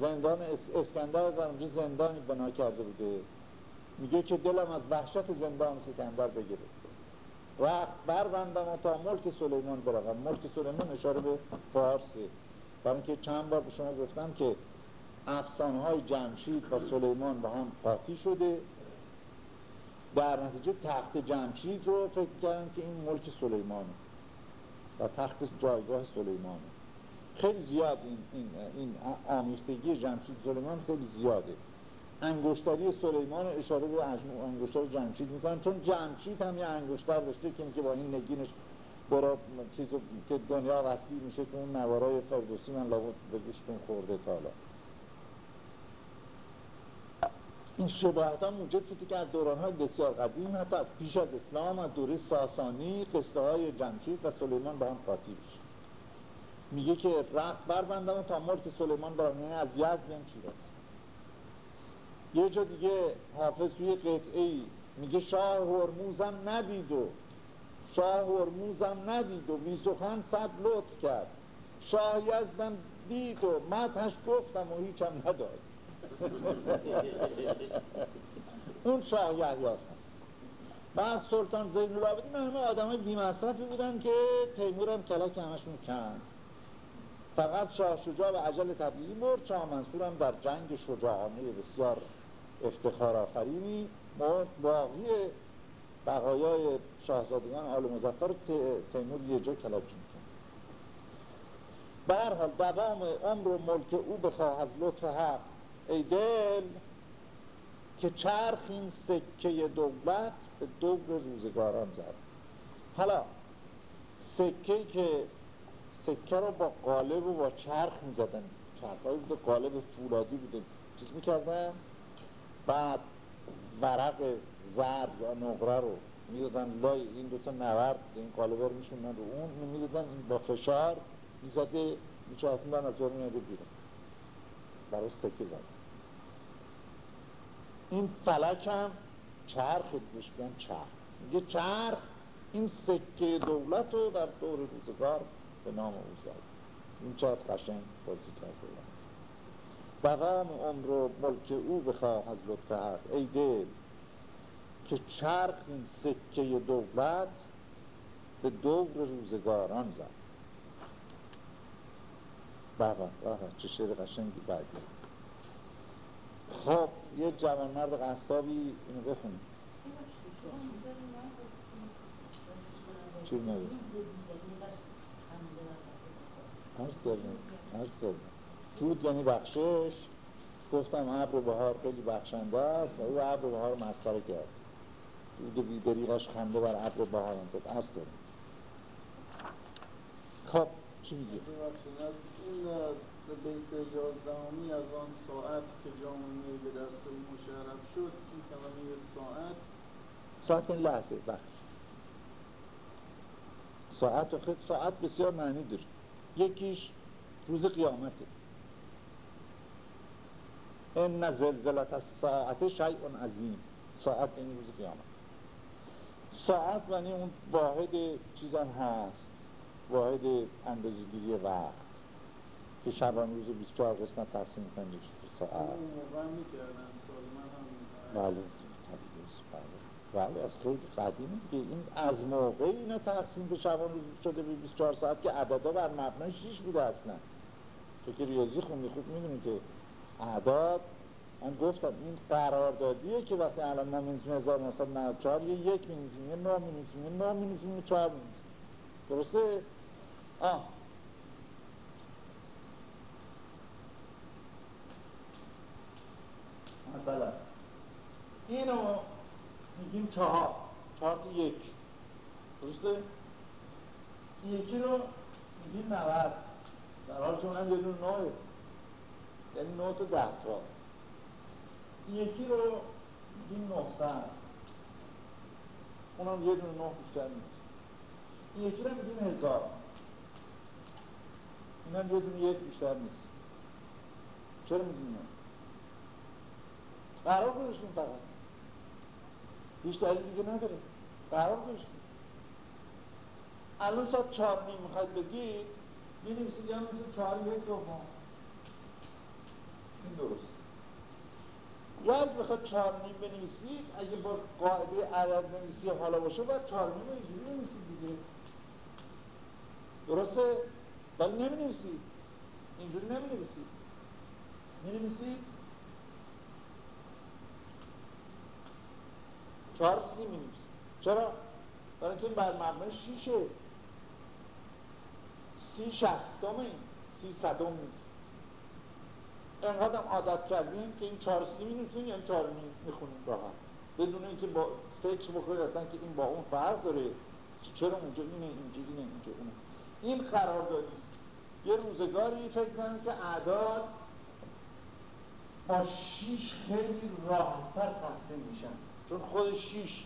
زندان اسکندر در اونجا زندانی بنا کرده بوده. میگه که دلم از وحشت زندان اسکندر بگیره. رفت بندم تا ملک سلیمان بروم ملک سلیمان اشاره به فارسه برای اینکه چند بار به شما گفتم که افسانهای جمشید و سلیمان با هم قاطی شده. در نتیجه تخت جمشید رو فکر کردن که این ملک سلیمانه. و تخت جایگاه سلیمانه. خیلی زیاد این, این, این آمیختگی جمشید سلیمان خیلی زیاده. انگشتری سلیمان اشاره به انگشتر جمشید می‌کنن چون جمشید هم یه انگشتر داشته که با این نگینش برا چیزو که دنیا وسیع میشه که اون نوارای فردوسی من لابد به گوشتون خورده تالا این شباهت ها موجب شده که از دوران های بسیار قدیم حتی از پیش از اسلام از دوره ساسانی قصه های جمشید و سلیمان با هم قاطی بشه میگه که رفت بربندم تا ملک سلیمان برام از یزد بیان شیراز یه جا دیگه حافظ توی قطعه ای میگه شاه هرموزم ندید و شاه هرموزم ندید و بی صد لطف کرد. شاه یزدم دید و متحش گفتم و هیچم نداد. [LAUGHS] اون شاه یحیاس هست. بعد سلطان زین العابدین همه آدم های بیمصرفی بودن که تیمور هم کلک همشون کند فقط شاه شجاع و عجل تبلیغی برد شاه منصور هم در جنگ شجاعانه بسیار افتخار آفرینی مرد. باقی بقایای شاهزادگان آل مزفر تیمور یه جا کلک به هر حال دوام عمر و ملک او بخواه از لطف حق ای دل که چرخ این سکه دولت به دور روزگاران زد. حالا سکه که سکه رو با قالب و با چرخ می زدن چرخ های بوده قالب فولادی بوده. چیز می‌کردن؟ بعد ورق زرد یا نقره رو می‌دادن لای این دوتا نورد این قالب رو میشوندن رو اون می‌دادن با فشار می‌زده میچافتندن از اون میاده بیرون. برای سکه زدن. این فلک هم چرخ بهش چرخ. میگه چرخ این سکه دولت رو در دور روزگار به نام او زد. این چقدر قشنگ بازی کرده بقام عمر و ملک او بخواه از لطف حق ای دل که چرخ این سکه دولت به دور روزگاران زد. بابا بابا چه شعر قشنگی بعدی. خب یه جوان مرد قصابی اینو بخونیم چی نگه عرض کردیم عرض کردیم جود یعنی بخشش. گفتم عبر بهار خیلی بخشنده است و او عبر بهار مسخره کرد. جود بیدریغش خنده بر عبر بهار انزد عرض خب چی میگه؟ این به بیت یازدهمی از آن ساعت که جامعه به دست مشرف شد این کلمه ساعت ساعت لحظه بخش ساعت خیلی ساعت بسیار معنی داره. یکیش روز قیامته. این زلزلت از ساعت شیء عظیم. ساعت این روز قیامت. ساعت یعنی اون واحد چیزان هست. واحد اندازگیری وقت. که شبان روز 24 قسمت تقسیم کنید به ساعت. بله. بله از خیلی قدیم دیگه این از موقع اینا تقسیم به شبان روز شده به 24 ساعت که عددا بر مبنای 6 بوده اصلا. تو که ریاضی خوندی خوب می‌دونی که اعداد من گفتم این قراردادیه که وقتی الان ما می‌نویسیم 1994 یه یک می‌نویسیم یه نه می‌نویسیم یه نه می‌نویسیم یه چهار می‌نویسیم. درسته؟ آه. مثلا. اینو میگیم چهار. چهار یک. درسته؟ یکی رو میگیم نوت در حال که اونم یه دون نوعه یعنی نوع تو ده تا. یکی رو میگیم نهصد. اونم یه دونه نه بیشتر نیست. یکی رو میگیم هزار. اینم یه دونه یک بیشتر نیست. چرا میگیم قرار گذاشتیم فقط. هیچ دلیل دیگه نداره. قرار گذاشتیم. الان ساعت چهار نیم می‌خواید بگید می نویسید یا مثل چهار یک دوم. این درست. یا اگه بخواد چهار نیم بنویسید اگه با قاعده عدد نویسی حالا باشه باید چهار نیم اینجوری بنویسید دیگه. درسته؟ ولی نمی نویسید اینجوری نمی نویسید می نویسید چهار سی می نویسید چرا؟ برای اینکه بر مبنای شیشه. سی شستم این سی صدم نیست. انقدر عادت کردیم که این چهار سی می یعنی چهار می می‌خونیم. راحت بدون اینکه با فکر بکنید اصلا که این با اون فرق داره. چرا اونجا اینه اینجا اینه اینجا اونه. این قراردادی. یه روزگاری فکر کنم که اعداد با شیش خیلی راحتتر تقسیم میشن. چون خود شیش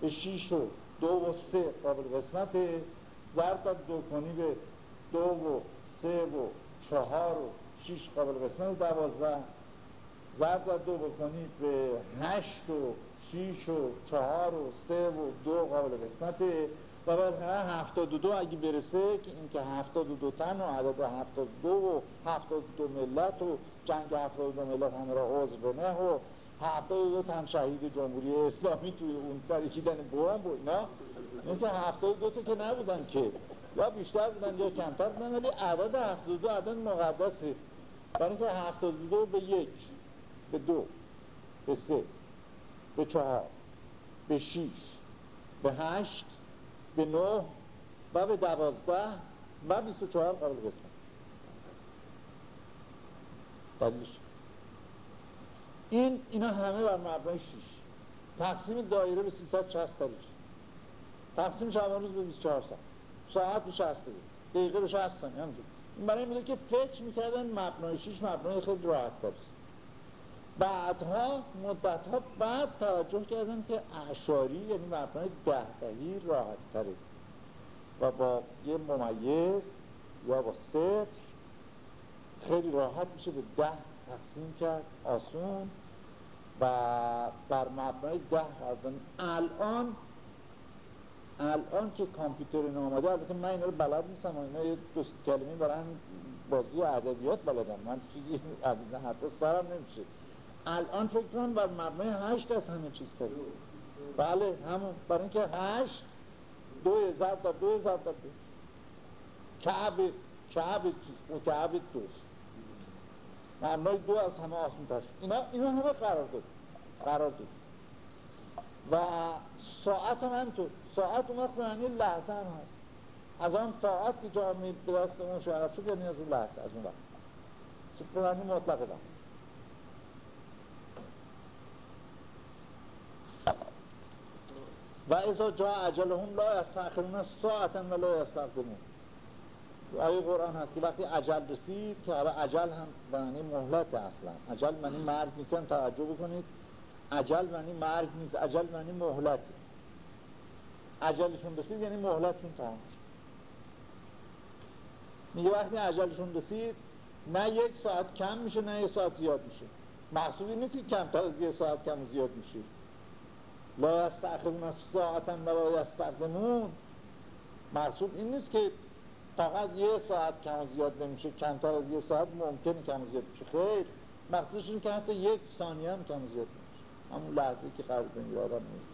به شیش و دو و سه قابل قسمت ضرب دو کنی به دو و سه و چهار و شیش قابل قسمت دوازده. ضرب در دو بکنید به هشت و شیش و چهار و سه و دو قابل قسمته. و بعد هفتاد دو اگه برسه که این که هفتاد دو تن و عدد هفتاد دو و هفتاد دو ملت و جنگ هفتاد دو ملت همه را عضو نه و هفتاد تن شهید جمهوری اسلامی توی اون سر کشیدن بود نه؟ این که هفتاد دو که نبودن که. یا بیشتر بودن یا کمتر بودن ولی عدد هفتاد دو عدد مقدسه برای اینکه هفتاد دو به یک به دو به سه به چهار به شیش به هشت به نه و به دوازده و بیست و چهار قابل قسمت. دلیلش این اینا همه بر مبنای شیش. تقسیم دایره به 360 تا تقسیم شبان روز به 24 ساعت. ساعت به 60 دقیقه به 60 ثانیه همینجور. این برای این که فکر می‌کردن مبنای شیش مبنای خیلی راحت است بعدها مدتها بعد توجه کردن که اعشاری یعنی مبنای دهی راحت تره و با یه ممیز یا با صفر خیلی راحت میشه به ده تقسیم کرد. آسون. و بر مبنای ده کردن الان الان که کامپیوتر این آمده البته من اینا رو بلد نیستم اینا یه دوست کلمه برن بازی ادبیات بلدم من چیزی از حتی سرم نمیشه. الان فکر کنم بر مبنای هشت از همه چیز داره بله همون. برای اینکه هشت دو ضرب در دو ضرب در دو کعب کعب مبنای دو از همه تشت اینا, اینا همه قرار داد. قرار داد. و ساعت هم همینطور. ساعت اون وقت معنی لحظه هم هست. از آن ساعت که جامعه به دست اون شعرف شد یعنی از اون لحظه از اون وقت. به معنی مطلق دارم. و ازا جا عجلهم لا یستأخرون ساعتا و لا یستقدمون. آیه قرآن هست که وقتی عجل رسید که حالا عجل هم معنی مهلت اصلا. عجل معنی مرگ نیستم توجه بکنید. عجل معنی مرگ نیست. عجل معنی مهلت. عجلشون رسید یعنی مهلتشون تمام میگه وقتی عجلشون رسید نه یک ساعت کم میشه نه یک ساعت زیاد میشه. محصولی نیست که کمتر از یک ساعت کم زیاد میشه. لا یستأخرون از ساعتا و لا یستقدمون محصول این نیست که فقط یه ساعت کم زیاد نمیشه کمتر از یه ساعت ممکنه کم زیاد میشه خیر. مخصوص این که حتی یک ثانیه هم کم زیاد نمیشه. همون لحظه که قرار دنیا آدم نیست.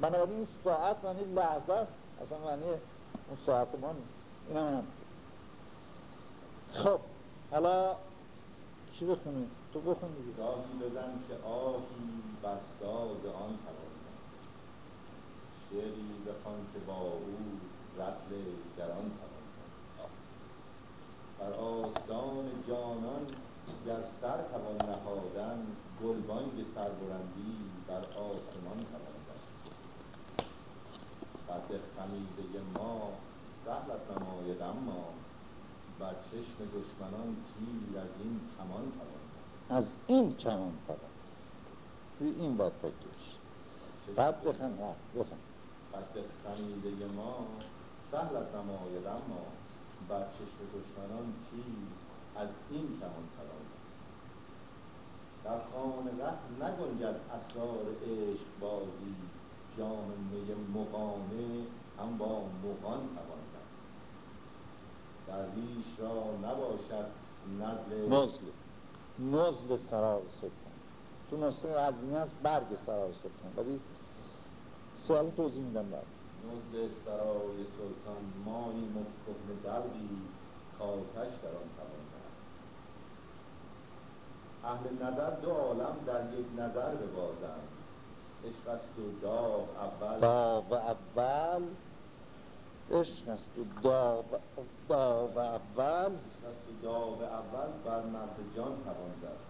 بنابراین این ساعت معنی لحظه است. اصلا معنی اون ساعت ما نیست. این هم, هم. خب. حالا چی بخونی؟ تو بخون دیگه. راهی بزن که آهی بر ساز آن توان شعری بخوان که با او رتل گران توان بر آستان جانان گر سر توان نهادن گلبانگ سربلندی بر آسمان توان قد خمیده ما سهلت نماید اما بر چشم دشمنان تیر از این کمان توان از این کمان توان روی این باید فکرش. بعد بخن قد خمیده ما سهلت نماید اما بر چشم دشمنان تیر از این کمان توان در خانقه نگنجد اسرار عشق بازی جام می مقامه هم با مغان توان زد درویش را نباشد نزل نزل نزل سرای سلطان. تو نسخه هزینه هست برگ سرای سلطان. ولی سوال توضیح میدم بعد نزل سرای سلطان مایی مکهن دلبی کاتش در آن توان زد اهل نظر دو عالم در یک نظر ببازند. عشق است و داغ اول. داغ اول. عشق است و داغ داغ اول. عشق است و داغ اول بر مرد جان توان زد.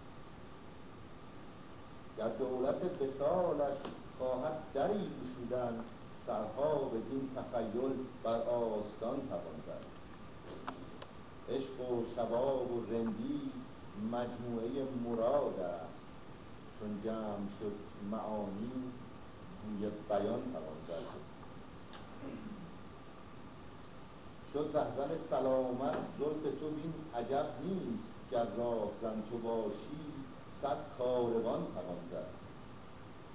در دولت بسالش خواهد دری گشودن سرها بدین تخیل بر آستان توان زد. عشق و شباب و رندی مجموعه مراد است. چون جمع شد معانی بوی بیان توان زد. شد رهزن سلامت زلف تو بین عجب نیست. گر راهزن تو باشی صد کاروان توان زد.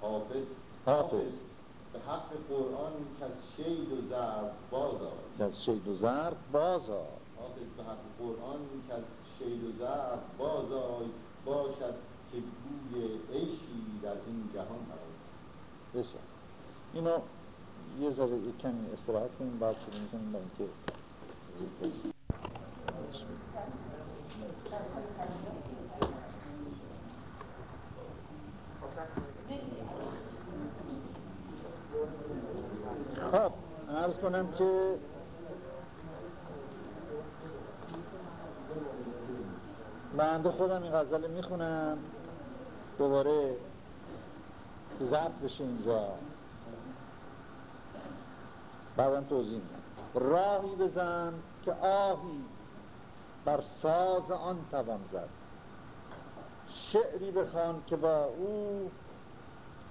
حافظ حافظ. به حق قرآن که از شید و ضرب باز که از شید و زرد باز حافظ به حق قرآن که از شید و ضرب باز آی باشد که بوی عیشی در این جهان زد بسیار. اینو یه ذره کمی استراحت کنیم. بعد شروع می‌کنیم با اینکه خب عرض کنم که بنده خودم این غزل می‌خونم. دوباره ضبط بشه اینجا. بعدا توضیح میدم. راهی بزن که آهی بر ساز آن توان زد. شعری بخوان که با او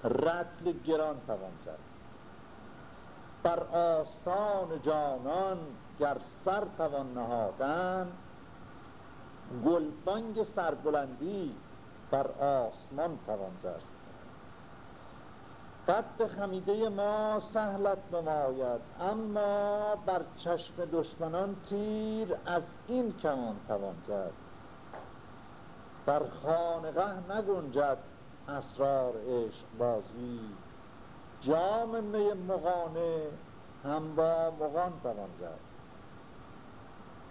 رتل گران توان زد. بر آستان جانان گر سر توان نهادن گلبانگ سربلندی بر آسمان توان زد. قد خمیده ما سهلت نماید اما بر چشم دشمنان تیر از این کمان توان زد. بر خانقه نگنجد اسرار عشق بازی جام می مغانه هم با مغان توان زد.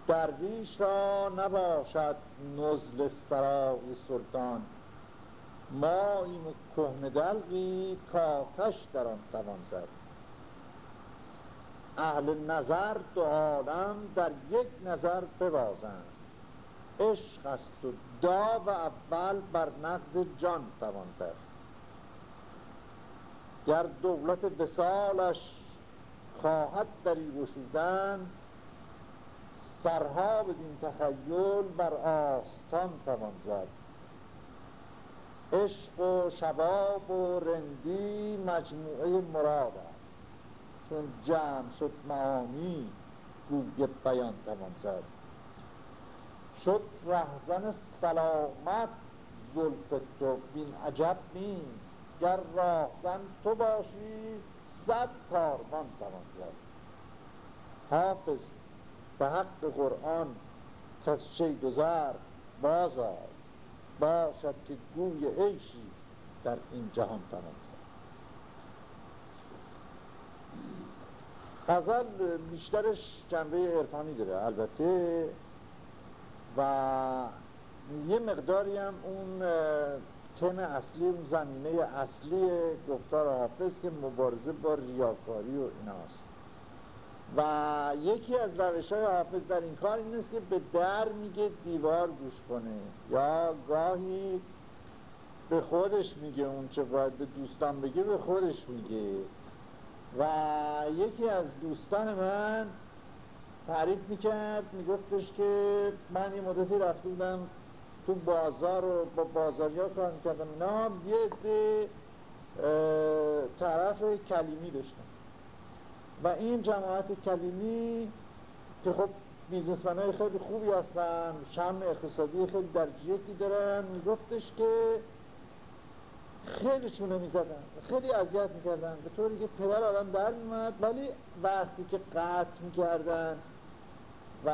درویش را نباشد نزل سرای سلطان. ماییم و کهنه دلقی کاتش در آن توان زد. اهل نظر دو عالم در یک نظر ببازند. عشق است و داو اول بر نقد جان توان زد. گر دولت وصالش خواهد دری گشودن سرها بدین تخیل بر آستان توان زد. عشق و شباب و رندی مجموعه مراد است. چون جمع شد معانی گوی بیان توان زد. شد رهزن سلامت زلف تو بین عجب نیست. گر راهزن تو باشی صد کاروان توان زد حافظ به حق قرآن کز شید و زر باز آی باشد که گوی عیشی در این جهان توان زد غزل بیشترش جنبه عرفانی داره البته. و یه مقداری هم اون تم اصلی اون زمینه اصلی گفتار حافظ که مبارزه با ریاکاری و ایناست. و یکی از روش های حافظ در این کار این است که به در میگه دیوار گوش کنه. یا گاهی به خودش میگه اون چه باید به دوستان بگه به خودش میگه. و یکی از دوستان من تعریف می‌کرد میگفتش که من یه مدتی رفته بودم تو بازار و با بازاریا کار می‌کردم. اینا یه ده طرف کلیمی داشتم. و این جماعت کلیمی که خب بیزنسمن های خیلی خوبی هستن شم اقتصادی خیلی درجیتی دارن میگفتش که خیلی چونه می‌زدن خیلی اذیت می‌کردن. به طوری که پدر آدم در میمد ولی وقتی که قطع می‌کردن و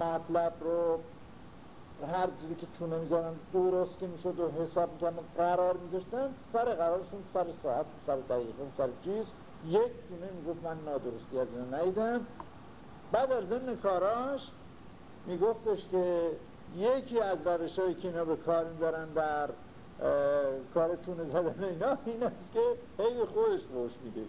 مطلب رو هر چیزی که چونه می‌زدن درست که می‌شد و حساب می‌کردن قرار میذاشتن سر قرارشون سر ساعت سر دقیقه سر چیز. یک دونه می‌گفت من نادرستی از اینو نیدم بعد در ضمن کاراش میگفتش که یکی از روش هایی که اینا به کار می‌برن در کار چونه زدن اینا این است که هی خودش روش میده.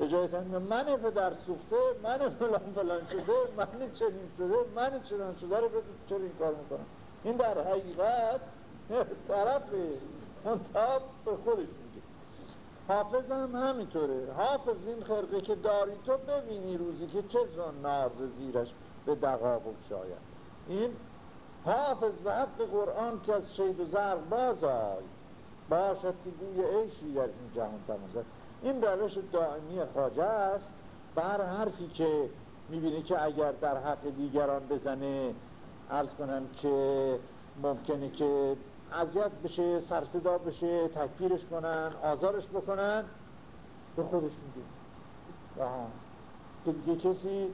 اجازه من پدر سوخته من فلان فلان شده من چنین شده من چنان شده رو چرا این کار می‌کنم. این در حقیقت طرف منتاب به خودش میگه. حافظ هم همینطوره. حافظ این خرقه که داری تو ببینی روزی که چه زن نارز زیرش به دقا شاید این حافظ به حق قرآن که از شید و زرق بازای. باشد که گوی عیشی در این جهان تمازد این روش دائمی خواجه است. بر حرفی که می‌بینه که اگر در حق دیگران بزنه ارز کنم که ممکنه که اذیت بشه سرصدا بشه تکفیرش کنن آزارش بکنن به خودش میگه. که دیگه کسی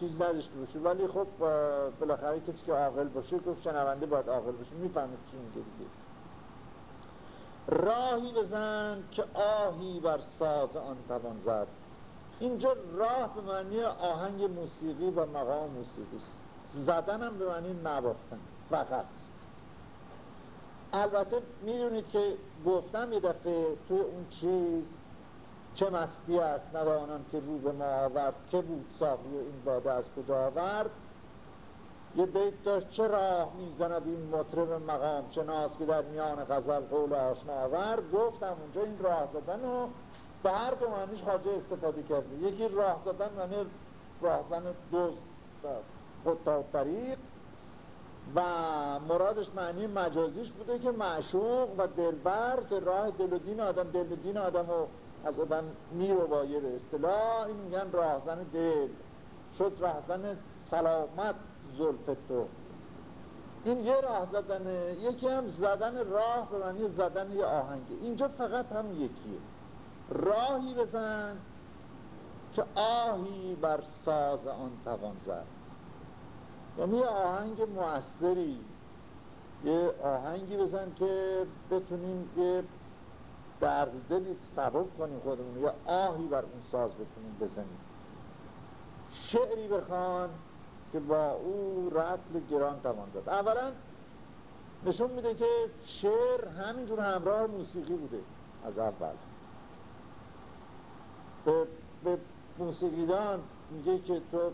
چیز نداشته باشه. ولی خب بالاخره کسی که عاقل باشه گفت شنونده باید عاقل باشه. می‌فهمه چی میگه دیگه. راهی بزن که آهی بر ساز آن توان زد. اینجا راه به معنی آهنگ موسیقی و مقام موسیقی است. زدنم به معنی نواختن فقط. البته می‌دونید که گفتم یه دفعه توی اون چیز چه مستی است ندانم که رو به ما آورد که بود ساقی و این باده از کجا آورد. یه بیت داشت چه راه می‌زند این مطرب مقام؟ شناس که در میان غزل قول آشنا آورد گفتم اونجا این راه زدن و به هر دو معنیش خواجه استفاده کرده یکی راه زدن یعنی راه زدن دوست خود تا طریق و مرادش معنی مجازیش بوده که معشوق و دلبر که راه دل و دین آدم دل و دین آدم و از آدم میرو با یه اصطلاح این میگن راهزن دل. شد راهزن سلامت. زلف تو. این یه راه زدنه یکی هم زدن راه به معنی زدن یه آهنگه. اینجا فقط هم یکیه. راهی بزن که آهی بر ساز آن توان زد. یعنی آهنگ مؤثری یه آهنگی بزن که بتونیم یه درد دلی سبب کنیم خودمون. یا آهی بر اون ساز بتونیم بزنیم. شعری بخوان. که با او رتل گران توان داد. اولا نشون میده که شعر همینجور همراه موسیقی بوده از اول. به, به موسیقیدان میگه که تو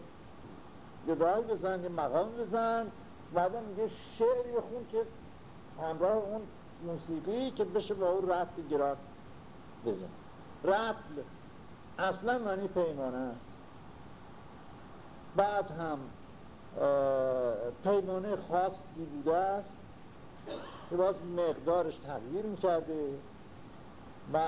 یه رای بزن یه مقام بزن. بعدا میگه شعری خون که همراه اون موسیقی که بشه با اون رتل گران بزن. رتل اصلا معنی پیمانه است. بعد هم پیمانه خاصی بوده است که باز مقدارش تغییر می‌کرده. و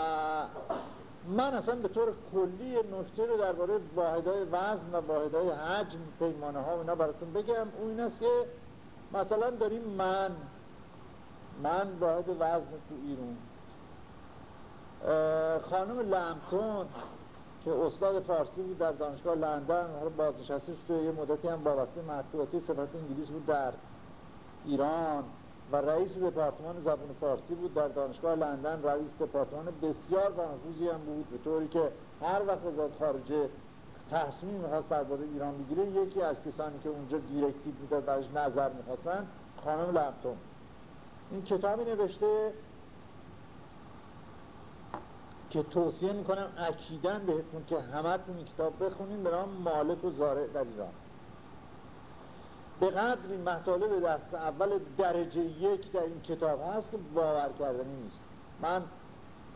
من اصلا به طور کلی نکته رو درباره واحدهای وزن و واحدهای حجم پیمانه ها و اینا براتون بگم. اون این است که مثلا داریم من من واحد وزن تو ایرون. خانم لمتون که استاد فارسی بود در دانشگاه لندن حالا بازنشسته شده یه مدتی هم وابسته مطبوعاتی صفت انگلیس بود در ایران و رئیس دپارتمان زبان فارسی بود در دانشگاه لندن. رئیس دپارتمان بسیار بنفوذی هم بود به طوری که هر وقت وزارت خارجه تصمیم می‌خواست درباره ایران بگیره یکی از کسانی که اونجا دیرکتیو می‌داد ازش نظر می‌خواستن خانم لمتون این کتابی نوشته که توصیه می‌کنم اکیدن بهتون که همتون این کتاب بخونین به مالک و زارع در ایران. به قدری مطالب دست اول درجه یک در این کتاب هست که باور کردنی نیست. من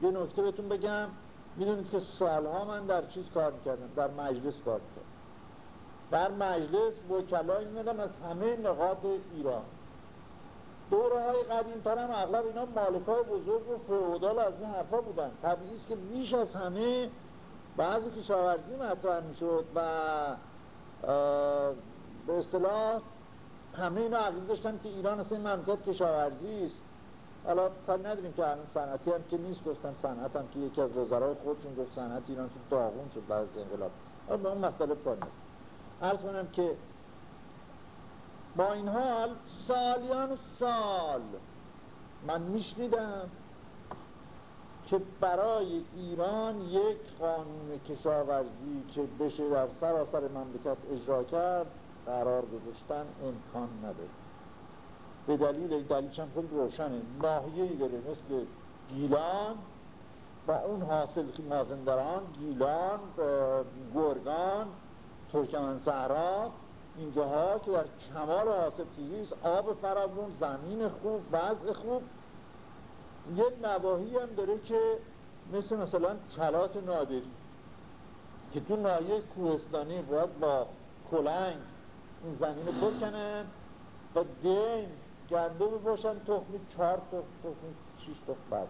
یه نکته بهتون بگم می‌دونید که سالها من در چیز کار می‌کردم در مجلس کار می‌کردم. در مجلس وکلایی میمدن از همه نقاط ایران. دوره های قدیم هم اغلب اینا مالک های بزرگ و فعودال از این حرفا بودن. طبیعی که بیش از همه بعضی کشاورزی مطرح می‌شد و به اصطلاح همه اینا عقیده داشتن که ایران اصلا مملکت کشاورزی است. حالا کار نداریم که الان صنعتی هم که نیست گفتن صنعت هم که یکی از وزرای خودشون گفت صنعت ایران تو داغون شد بعد از انقلاب به اون مسئله کار عرض کنم که با این حال سالیان سال من میشنیدم که برای ایران یک قانون کشاورزی که بشه در سراسر مملکت اجرا کرد قرار گذاشتن امکان نداره. به دلیل دلیلش هم خیلی روشنه. ناحیه‌ای داره مثل گیلان و اون حاصل مازندران گیلان گرگان ترکمن صحرا اینجاها که در کمال حاصل است آب فراوون زمین خوب وضع خوب. یه نواهی هم داره که مثل مثلا کلات نادری که تو ناحیه کوهستانی باید با کلنگ این زمین بکنن و دین گنده بپاشن تخمی چهار تخم تخمی شیش تخم بعد.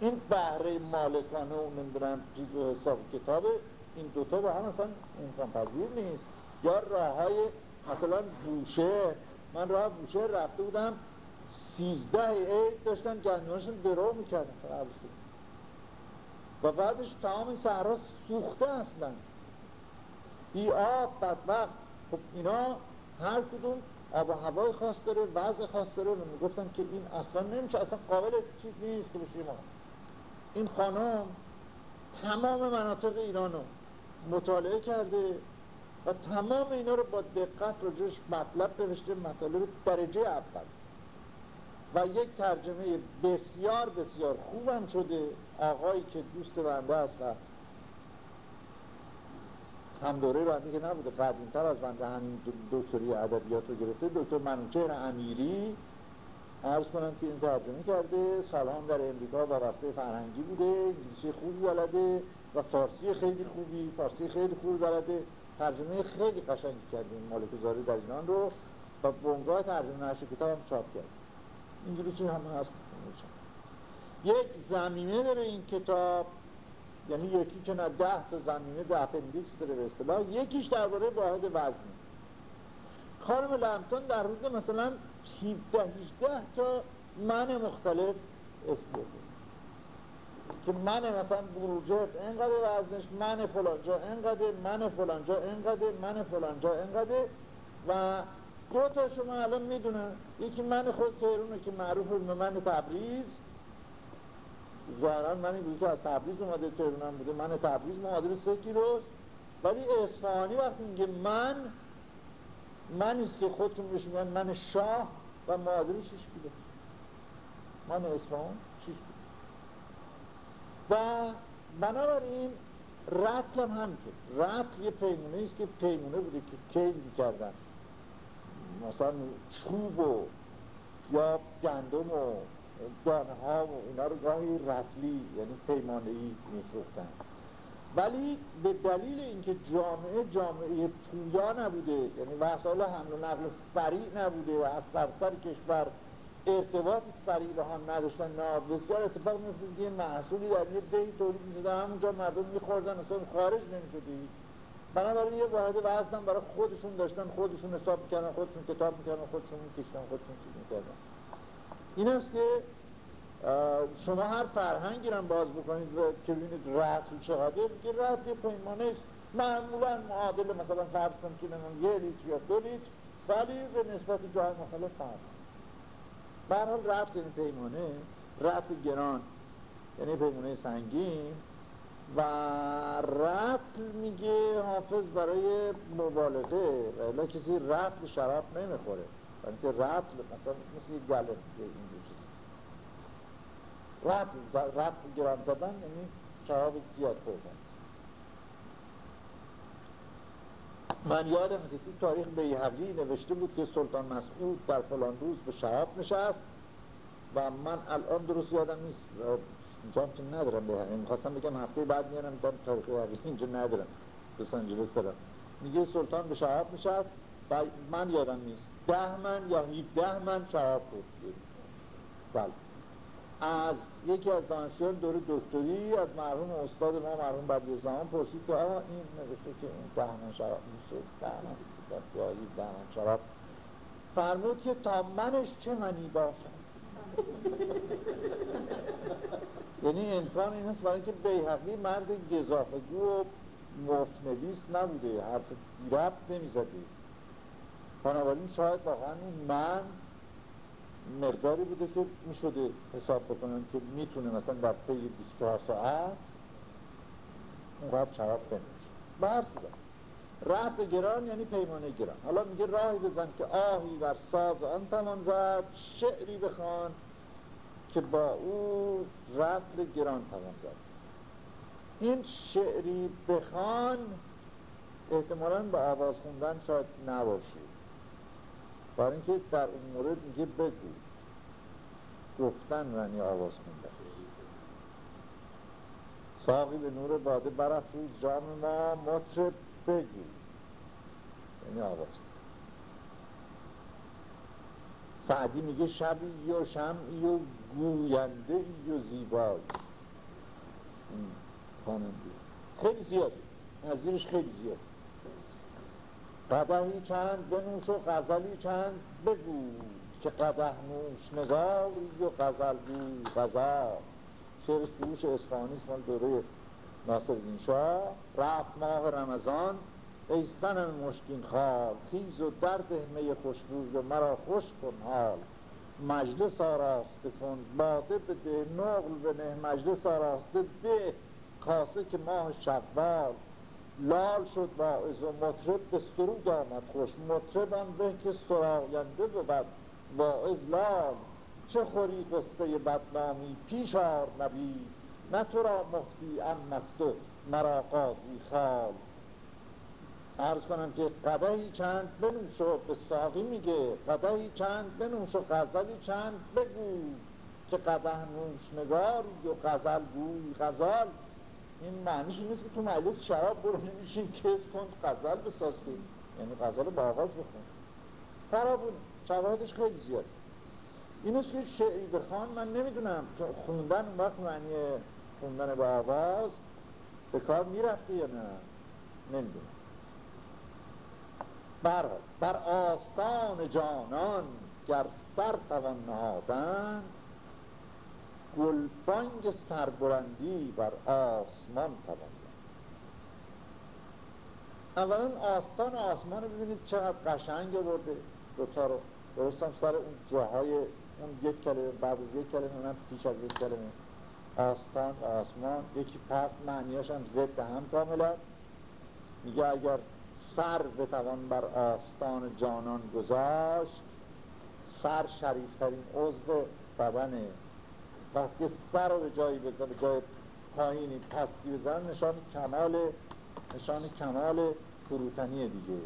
این بهره مالکانه و نمی‌دونم چیز حساب کتابه این دوتا با هم اصلا امکان پذیر نیست. یا راه های مثلا بوشه من راه بوشه رفته بودم سیزده عید داشتن گندمشون درو می‌کردن و بعدش تمام این صحرا سوخته اصلا. بی آب بدبخت. خب اینا هر کدوم آب و هوای خاص داره وضع خاص داره. و می‌گفتن که این اصلا نمیشه اصلا قابل چیز نیست که بشیم این خانم تمام مناطق ایرانو مطالعه کرده. و تمام اینا رو با دقت راجعش مطلب نوشته مطالب درجه اول. و یک ترجمه بسیار بسیار خوبم شده. آقایی که دوست بنده است و هم دوره بنده که نبوده قدیمتر از بنده همین دکتری ادبیات رو گرفته. دکتر منوچهر امیری. عرض کنم که این ترجمه کرده. سالان در امریکا و وسته فرهنگی بوده. انگلیسی خوبی بلده و فارسی خیلی خوبی فارسی خیلی خوبی بلده. ترجمه خیلی قشنگی کرده این مالک زاری در ایران رو. و بنگاه ترجمه نشر کتاب هم چاپ کرد انگلیسی هم هست یک ضمیمه داره این کتاب یعنی یکی که نه ده تا ضمیمه ده appendix داره به اصطلاح. یکیش درباره واحد وزنی خانم لمتون در روز مثلا 17 18 تا من مختلف اسم که من مثلا بروجرد اینقدر وزنش من فلانجا اینقدر من فلانجا اینقدر من فلانجا اینقدر. و دو تا شما الان می‌دونن یکی من خود تهرونه که معروف به من تبریز. ظاهرا من این از تبریز اومده تهرونم بوده من تبریز معادل سه کیلوست. ولی اصفهانی وقتی میگه من من نیست که خودشون بهش میگن من شاه و معادل 6 کیلو من اصفهان؟ 6 کیلو و بنابراین رتل هم همینطور. رتل یه پیمونه است که پیمونه بوده که کیل می‌کردن. مثلا چوب و یا گندم و دانه ها و اینا رو گاهی رتلی یعنی پیمانه ای میفروختن. ولی به دلیل اینکه جامعه جامعه پویا نبوده یعنی وسایل حمل و نقل سریع نبوده از سرسر کشور ارتباط سریع با هم نداشتن نه بسیار اتفاق میفته که یه محصولی در یه دی تولید می‌شده همونجا مردم میخوردن اصلا خارج نمی‌شده بنابراین یه واحد وزن برای خودشون داشتن خودشون حساب می‌کردن خودشون کتاب می‌کردن خودشون میکشتن خودشون چیز می‌کردن. این است که شما هر فرهنگی رو باز بکنید و که ببینید رتل چقدر. که رتل یه پیمانه است معمولا معادل مثلا فرض کنید که یه لیتر یا دو لیتر ولی به نسبت جای مختلف فرق برحال رفت این پیمانه رفت گران یعنی پیمانه سنگین و رتل میگه حافظ برای مبالغه و کسی رتل شراب نمی‌خوره. برای که رتل مثلا مثل یه گله اینجور چیز رتل رتل گران زدن یعنی شراب زیاد خوردن. من یادم که تو تاریخ بیهقی نوشته بود که سلطان مسعود در فلان روز به شراب نشست و من الان درست یادم نیست. اینجا که ندارم بیهقی می‌خواستم بگم هفته بعد میارم در تاریخ بیهقی اینجا ندارم. دوست انجلس دارم. میگه سلطان به شراب نشست. و من یادم نیست. ده من یا هیده من شراب خورد بله. از یکی از دانشجویان دور دکتری از مرحوم استاد ما مرحوم بدیعزمان پرسید که این نوشته که این دهمن شراب میشه. دهمن دهمن دهمن شراب. فرمود که تا منش چه منی باشم؟ [LAUGHS] یعنی امکان این هست برای اینکه بیحقی مرد گذافگو و مفنویس نبوده. حرف ربط نمی‌زده. بنابراین شاید واقعا من مقداری بوده که می‌شده حساب بکنن که می‌تونه مثلا در طی 24 ساعت اونقدر شراب بنوشه. برد بودن رهت گران یعنی پیمانه گران. حالا میگه راهی بزن که آهی بر ساز آن تمام زد شعری بخوان که با او رتل گران توان زد. این شعری بخوان احتمالا به آواز خوندن شاید نباشید برای اینکه در اون مورد میگه بگو. گفتن رنی آواز خوندن. ساقی به نور باده برافروز جام ما مطرب بگو. یعنی آواز سعدی میگه شبی و شمعی و گوینده و زیبایی. خیلی زیاده نظیرش خیلی زیاده قدهی چند بنوش و غزلی چند بگو که قده نوش نگاری و غزل گو غزل. شعر سروش اسفانی مال دوره ناصر شاه. رفت ماه رمضان ای سنم مشکین خال خیز و درد می خوشبوی و مرا خوش کن حال. مجلس آراسته کن باده بده نقل بنه مجلس آراسته به کاسه که ماه شوال. لال شد واعظ و مطرب به سرود آمد. خوش مطرب آن به که سراینده بود. واعظ لال چه خوری قصه بدنامی پیش آر نبی. نه تو را مفتی امست و مرا قاضی خال. عرض کنم که قدهی چند بنوش و به ساقی میگه. قدهی چند بنوش و غزلی چند بگو. که قده نوش نگاری و غزل گوی غزال این معنیش این نیست که تو مجلس شراب برو نمیشین که کن غزل بساز یعنی غزل با آغاز بخون. خرابون شواهدش خیلی زیاد. این است که شعری بخوان من نمی‌دونم خوندن اون وقت معنی خوندن با آواز به کار می‌رفته یا نه. نمی‌دونم. بر, بر آستان جانان گر سر توان نهادن گلبانگ سربلندی بر آسمان زد. اولا آستان آسمان رو ببینید چقدر قشنگ برده دوتا رو درستم سر اون جاهای اون یک کلمه بعد از یک کلمه اونم پیش از یک کلمه. آستان آسمان یکی پس معنیاش هم ضد هم کاملا. میگه اگر سر بتوان بر آستان جانان گذاشت سر شریفترین عضو بدنه وقتی سر رو به جایی بزن جای پایینی پستی بزن نشان کمال نشان کمال فروتنی دیگه.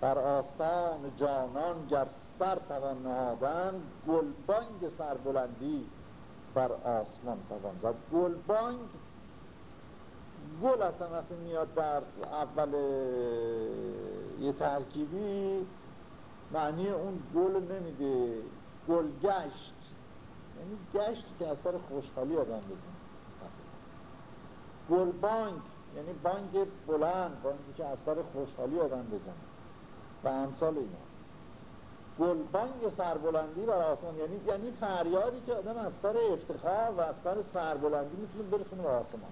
بر آستان جانان گر سر توان نهادن گلبانگ سربلندی بر آسمان توان زد. گلبانگ گل اصلا وقتی میاد در اول یه ترکیبی معنی اون گل نمیده. گلگشت. یعنی گشت که اثر خوشحالی آدم بزن گل بانک یعنی بانک بلند بانکی که اثر خوشحالی آدم بزنه. و امثال اینا. گل سربلندی بر آسمان یعنی یعنی فریادی که آدم از سر افتخار و از سر سربلندی می‌تونه برسونه به آسمان.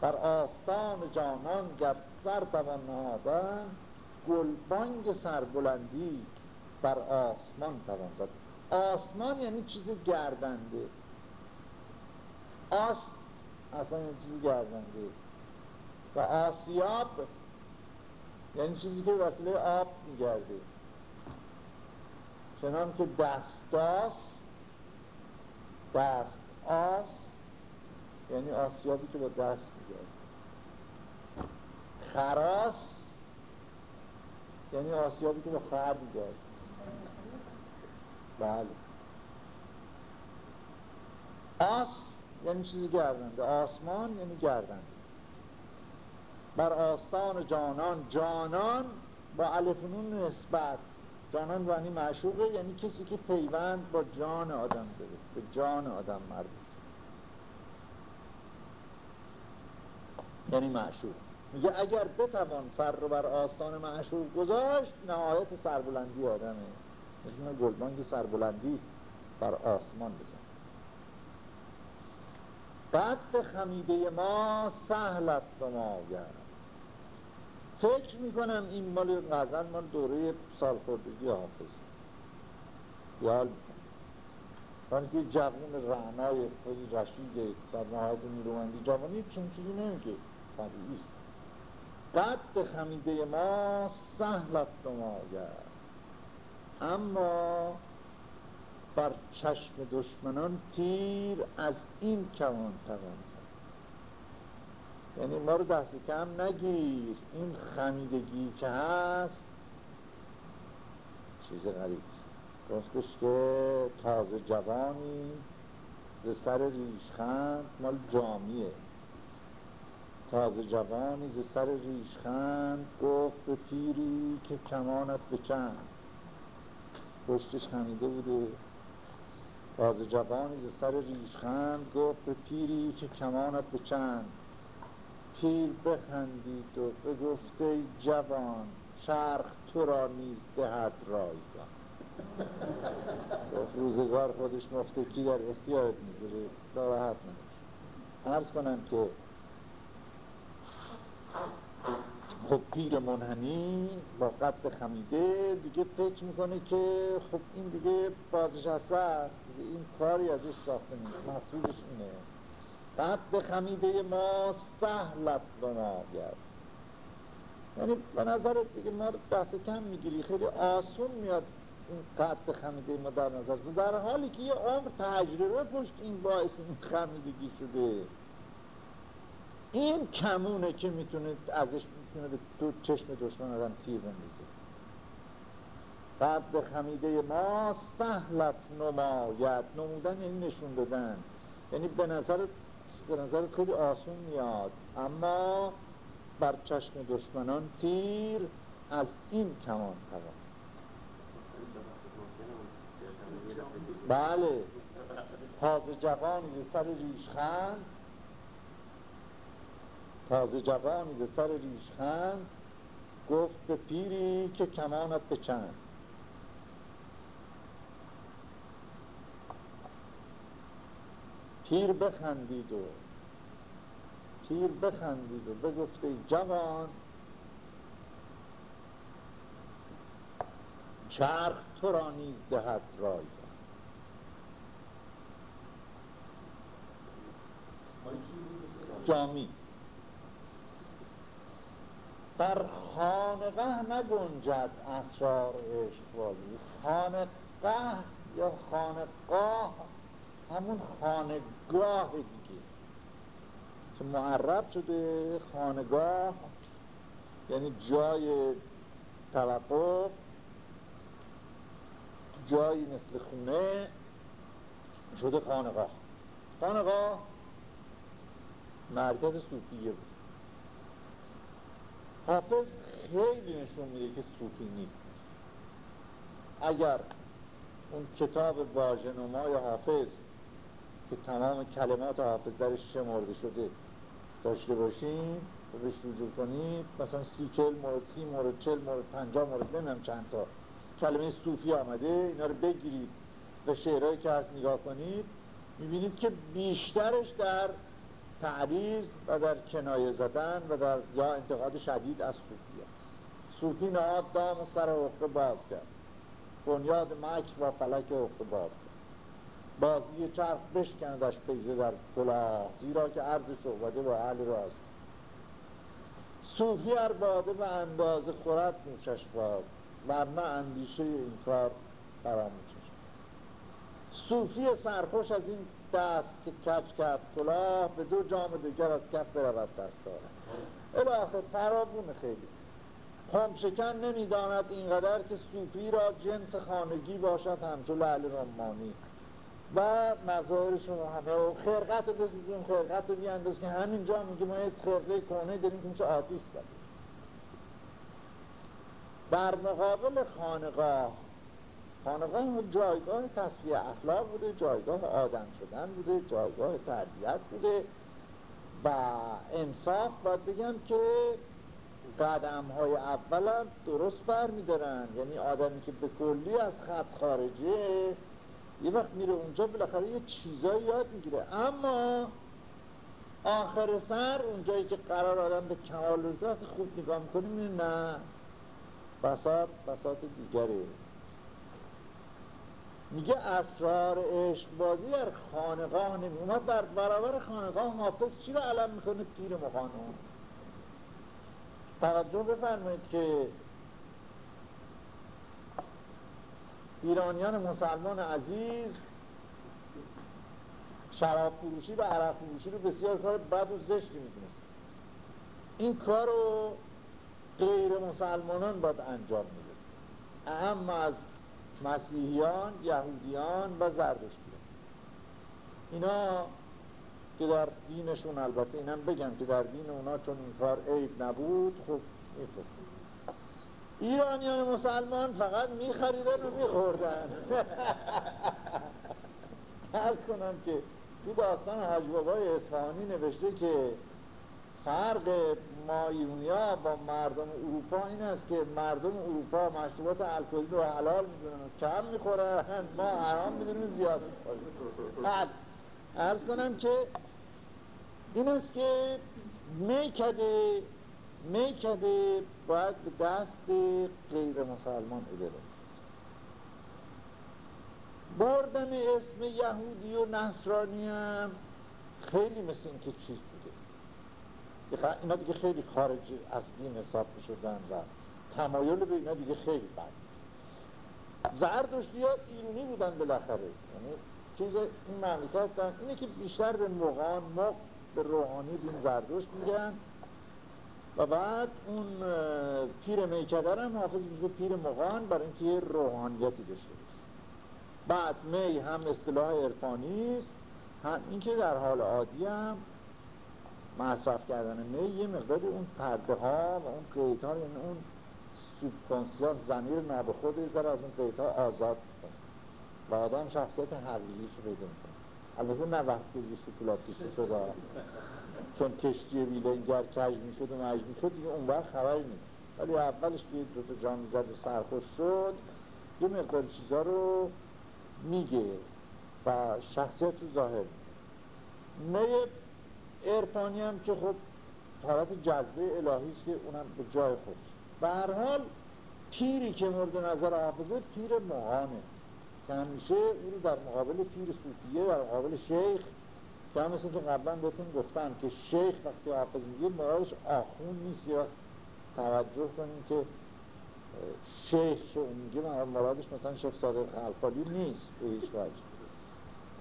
بر آستان جانان گر سر توان نهادن گلبانگ سربلندی بر آسمان توان زد. آسمان یعنی چیز گردنده. آس اصلا یه چیزی گردنده. و آسیاب یعنی چیزی که وسیله آب میگرده. چنان که دستاس دست آس یعنی آسیابی که با دست میگرده. خراس یعنی آسیابی که با خر میگرده. بله. آس یعنی چیزی گردنده آسمان یعنی گردنده بر آستان جانان. جانان با الفنون نسبت. جانان یعنی معشوقه یعنی کسی که پیوند با جان آدم داره. به جان آدم مربوط. یعنی معشوق. میگه اگر بتوان سر رو بر آستان معشوق گذاشت نهایت سربلندی آدمه. مثل گلبانگ سربلندی بر آسمان بزن. قد خمیده ما سهلت به ما فکر می‌کنم این مال غزل مال دوره سالخوردگی حافظ. یال می‌کنم. که جوون رعنای خیلی رشید در نهایت نیرومندی جوانی چون چیزی نمیگه. طبیعی است. قد خمیده ما سهلت ما اما بر چشم دشمنان تیر از این کمان توان یعنی ما رو دست کم نگیر. این خمیدگی که هست چیز غریب است. که تازه جوانی ز سر ریشخند مال جامیه. تازه جوانی ز سر ریشخند گفت به پیری که کمانت به چند. پشتش خمیده بوده. تازه جوانی ز سر ریشخند گفت به پیری که کمانت به چند. پیر بخندید و بگفته جوان چرخ تو را نیز دهد رایگان. [LAUGHS] گفت روزگار خودش مفتکی در اختیارت می‌ذاره راحت نمیشه عرض کنم که خب پیر منحنی با قد خمیده دیگه فکر می‌کنه که خب این دیگه بازنشسته است. دیگه این کاری ازش ساخته نیست. محصولش اینه. قد خمیده ما سهلت به گرد یعنی به نظرت دیگه ما دست کم می‌گیری. خیلی آسون میاد این قد خمیده ما در نظر. در حالی که یه عمر تجربه پشت این باعث این خمیدگی شده. این کمونه که می‌تونه ازش می‌تونه به تو چشم دشمن آدم تیر بندازه قد خمیده ما سهلت نماید. نمودن یعنی نشون دادن. یعنی به نظر به نظر خیلی آسون میاد. اما بر چشم دشمنان تیر از این کمان توان بله. تازه جوانی سر ریشخند. تازه جوانی سر ریشخند گفت به پیری که کمانت به چند. پیر بخندید و پیر بخندید و بگفته جوان چرخ تو را نیز دهد رای. جامی. در خانقه نگنجد اسرار عشق بازی خانقه یا خانقاه همون خانگاه دیگه. که معرب شده خانگاه یعنی جای توقف جایی مثل خونه شده خانقاه خانقاه مرکز صوفیه بود. حافظ خیلی نشون میده که صوفی نیست. اگر اون کتاب واژنمای حافظ که تمام کلمات حافظ درش شمرده شده داشته باشیم و بهش رجوع کنید مثلا سی چل مورد سی مورد چل مورد پنجا مورد نمیم چند تا کلمه صوفی آمده اینا رو بگیرید و شعرهایی که هست نگاه کنید می‌بینید که بیشترش در تعریض و در کنایه زدن و در یا انتقاد شدید از صوفی است. صوفی نهاد دام سر حقه باز کرد. بنیاد مکر و فلک حقه باز کرد. بازی چرخ بشکندش پیزه در کلاه زیرا که عرض شعبده با اهل راست. صوفی ار باده به اندازه خورد نوشش باد ورنه اندیشه این کار فراموشش صوفی سرخوش از این دست که کچ کرد کلاه به دو جام دیگر از کف برود دست الاخر ترابون خیلی. خمشکن نمی‌داند اینقدر که صوفی را جنس خانگی باشد همچو لعل رمانی. و مظاهر شما همه و خرقت رو بزنیم خرقت رو بیانداز که همینجا میگه ما یه خرقه کنه داریم که میشه آتیش زده. در مقابل خانقاه خانقاه جایگاه تصفیه اخلاق بوده جایگاه آدم شدن بوده جایگاه تربیت بوده و انصاف باید بگم که قدم های درست بر میدارن یعنی آدمی که به کلی از خط خارجه یه وقت میره اونجا بالاخره یه چیزایی یاد می‌گیره. اما آخر سر اونجایی که قرار آدم به کمال رسد خوب نگاه می‌کنیم نه بساط بساط دیگره. میگه اسرار عشق بازی در خانقاه نمی اومد در برابر خانقاه حافظ چی رو علم می‌کنه؟ پیر مخانون توجه بفرمایید که ایرانیان مسلمان عزیز شراب فروشی و عرق فروشی رو بسیار کار بد و زشتی می‌دونست این کار رو غیر مسلمانان باید انجام میده اهم از مسیحیان، یهودیان و زردشتیان. اینا که در دینشون البته اینم بگم که در دین اونا چون این کار عیب نبود خب میفرد ایرانیان مسلمان فقط میخریدن و میخوردن. ارز [LAUGHS] کنم که تو داستان حاج بابای اصفهانی نوشته که فرق مایونیا با مردم اروپا این است که مردم اروپا مشروبات الکلی رو حلال می‌دونن کم می‌خورن ما حرام می‌دونیم زیاد بعد ارز کنم که این است که میکده میکده باید به دست غیر مسلمان اداره بردن اسم یهودی و نصرانی هم خیلی مثل این که چیز اینا دیگه خیلی خارج از دین حساب شدن و تمایل به اینا دیگه خیلی بد زردشتی ها ایرونی بودن بالاخره. یعنی چیز این مملکت دن اینه که بیشتر به مغان مغ به روحانی دین زردشت میگن و بعد اون پیر میکدر هم حافظ میشه پیر مغان برای اینکه روحانیتی داشته بعد می هم اصطلاح عرفانی است. هم اینکه در حال عادی هم مصرف کردن می یه مقداری اون پرده ها و اون قیت ها یعنی اون سوبکانسیان زمیر نبه خود از اون قیت ها آزاد کنه. و آدم شخصیت حقیقیش رو پیدا البته نه وقتی کشی شده چون کشتی ویلنگر کج می‌شد و مج می‌شد دیگه اون وقت خبری نیست. ولی اولش که دو تا جان زد و سرخوش شد یه مقدار چیزا رو میگه و شخصیت رو ظاهر نه ارفانی هم که خب حالت جذبه الهی است که اونم به جای خودش. به هر حال پیری که مورد نظر حافظه پیر مغانه که همیشه او در مقابل پیر صوفیه در مقابل شیخ که هم مثل که قبلا بهتون گفتم که شیخ وقتی حافظ میگه مرادش آخون نیست. یا توجه کنیم که شیخ که میگه مرادش مثلا شیخ صادق خلفالی نیست به هیچ وجه.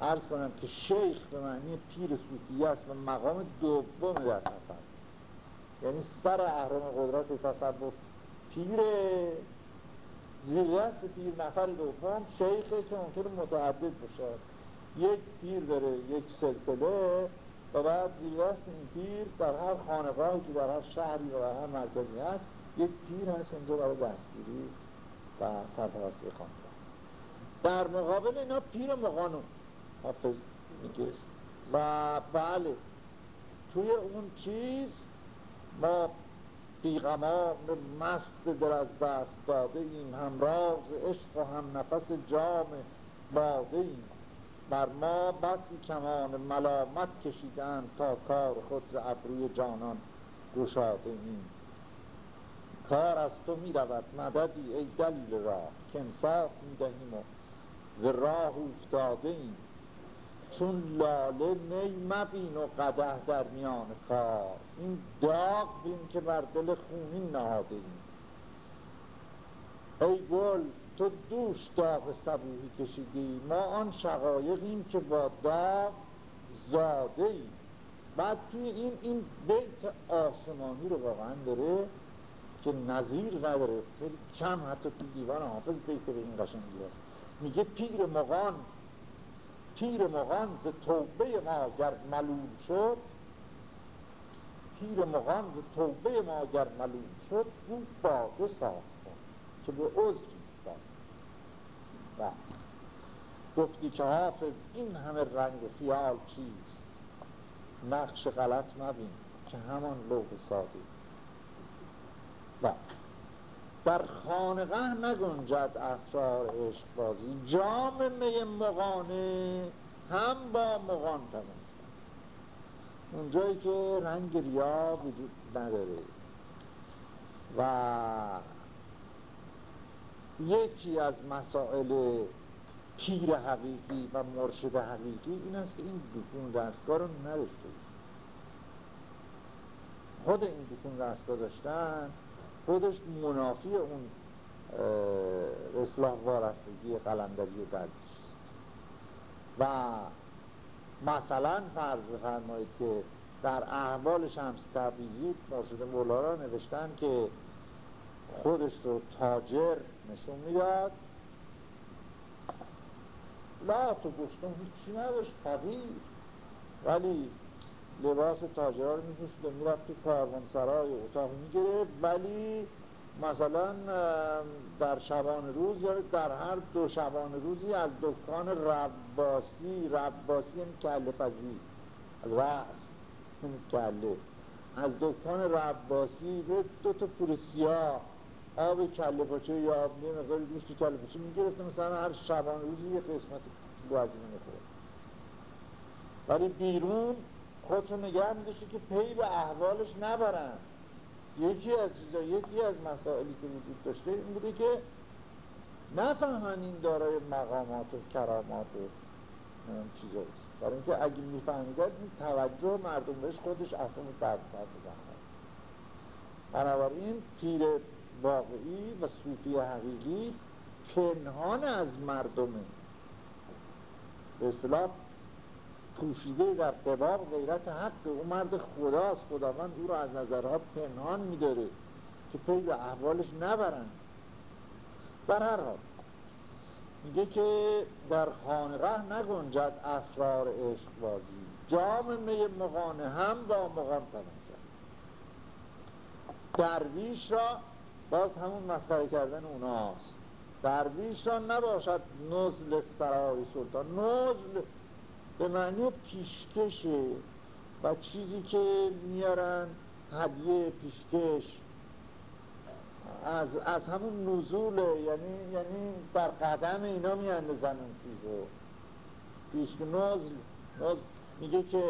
عرض کنم که شیخ به معنی پیر صوفیه است و مقام دوم در تصور یعنی سر اهرام قدرت تصور پیر زیرست پیر نفر دوم شیخه که ممکن متعدد باشه یک پیر داره یک سلسله و بعد زیرست این پیر در هر خانقاهی که در هر شهری و در هر مرکزی هست یک پیر هست اونجا برای دستگیری و سرپرستی خانقاه در مقابل اینا پیر مقانون. حافظ میگه و بله توی اون چیز ما بیغمان مست در از دست داده ایم هم راز عشق و هم نفس جام باده ایم. بر ما بسی کمان ملامت کشیدن تا کار خود ز ابروی جانان گشاده ایم. کار از تو می رود مددی ای دلیل راه که انصاف می دهیم و ز راه افتاده ایم. چون لاله می مبین و قده در میان کار. این داغ بین که بر دل خونین نهاده ای گل تو دوش داغ صبوهی کشیدی. ما آن شقایقیم که با داغ زاده ایم. بعد توی این این بیت آسمانی رو واقعا داره که نظیر نداره خیلی کم حتی تو دیوان حافظ بیت به این قشنگی میگه پیر مغان پیر مغان ز توبه ما گر ملول شد پیر مغان ز توبه ما گر ملول شد او باده ساخت که به عذر ایستاد. و گفتی که حافظ این همه رنگ و خیال چیست؟ نقش غلط مبین که همان لوح ساده. و در خانقه نگنجد اسرار عشق بازی جام می مغانه هم با مغان توان اونجایی که رنگ ریا وجود نداره. و یکی از مسائل پیر حقیقی و مرشد حقیقی این است که این دکون دستگاه رو نداشته خود این دکون دستگاه داشتن خودش منافی اون اصلاح وارستگی قلندری دردیش و مثلا فرض بفرمایید که در احوال شمس تبریزی مرشد مولانا نوشتن که خودش رو تاجر نشون می‌داد. لا تو گشتم هیچی نداشت فقیر. ولی لباس تاجرها رو میپوشید و می‌رفت تو کاروان سرای اتاق می‌گرفت. ولی مثلا در شبان روز یا در هر دو شبان روزی از دکان رباسی رباسی یعنی کله پزی از رأس یعنی کله از دکان رباسی به دو تا پول سیاه آب کله پاچه یا آب یه مقدار گوشت کله پاچه می‌گرفته مثلا هر شبان روزی یه قسمت گوزینه می‌خورد. ولی بیرون خودشو نگه میداشته که پی به احوالش نبرن. یکی از چیزا یکی از مسائلی که وجود داشته این بوده که نفهمن این دارای مقامات و کرامات و چیزاست برای اینکه اگه میفهمیدن این توجه مردم بهش خودش اصلا درد سر بزنن بنابراین پیر واقعی و صوفی حقیقی پنهان از مردمه. به اصطلاح پوشیده در قباب غیرت حق او مرد خداست. خداوند او را از نظرها پنهان میداره که پی به احوالش نبرن. در هر حال میگه که در خانقه نگنجد اسرار عشق بازی جام می مغانه هم با مغان توان درویش را باز همون مسخره کردن اوناست. درویش را نباشد نزل سرای سلطان. نزل به معنی پیشکشه و چیزی که میارن هدیه پیشکش. از, از همون نزوله یعنی, یعنی در قدم اینا میاندازن اون چیزو پیشک نزل, نزل میگه که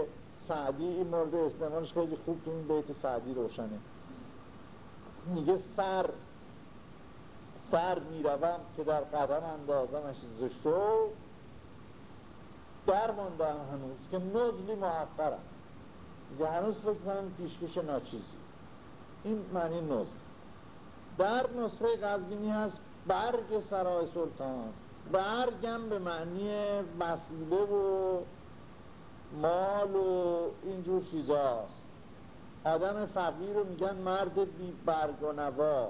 سعدی این مورد استعمالش خیلی خوب تو این بیت سعدی روشنه. میگه سر سر می‌روم که در قدم اندازمش زشو در ماندم هنوز که نزلی محقر است. میگه هنوز فکر کنم پیشکش ناچیزی. این معنی نزل. در نسخه قذبینی هست برگ سرای سلطان. برگم به معنی وسیله و مال و اینجور چیزاست. آدم فقیر رو میگن مرد بی برگ و نوا.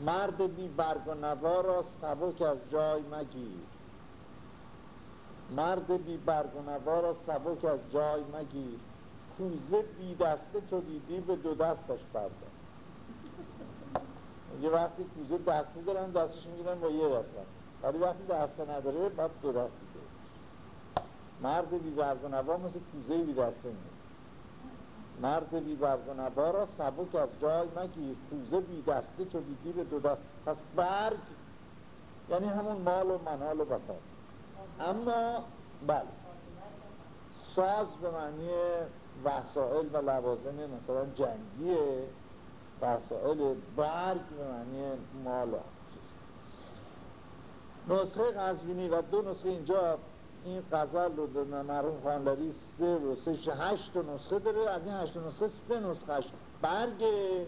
مرد بی برگ و نوا را سبک از جای مگیر. مرد بی برگ و نوا را سبک از جای مگیر. کوزه بی دسته چو دیدی به دو دستش بردار. یه وقتی کوزه دسته دارن دستش می‌گیرن با یه دست. ولی وقتی دسته نداره بعد دو دستی داره. مرد بی برگ و مثل کوزه بی دسته میگه مرد بی برگ و نوا را سبک از جای مگیر. کوزه بی دسته چو دیدی به دو دست. پس برگ یعنی همون مال و منال و بساط. اما بله. ساز به معنی وسائل و لوازم مثلا جنگیه وسائل برگ به معنی مال و نسخه قزوینی و دو نسخه اینجا این غزل رو مرحوم خانلری سه و سه هشت نسخه داره از این هشت نسخه سه نسخهش برگه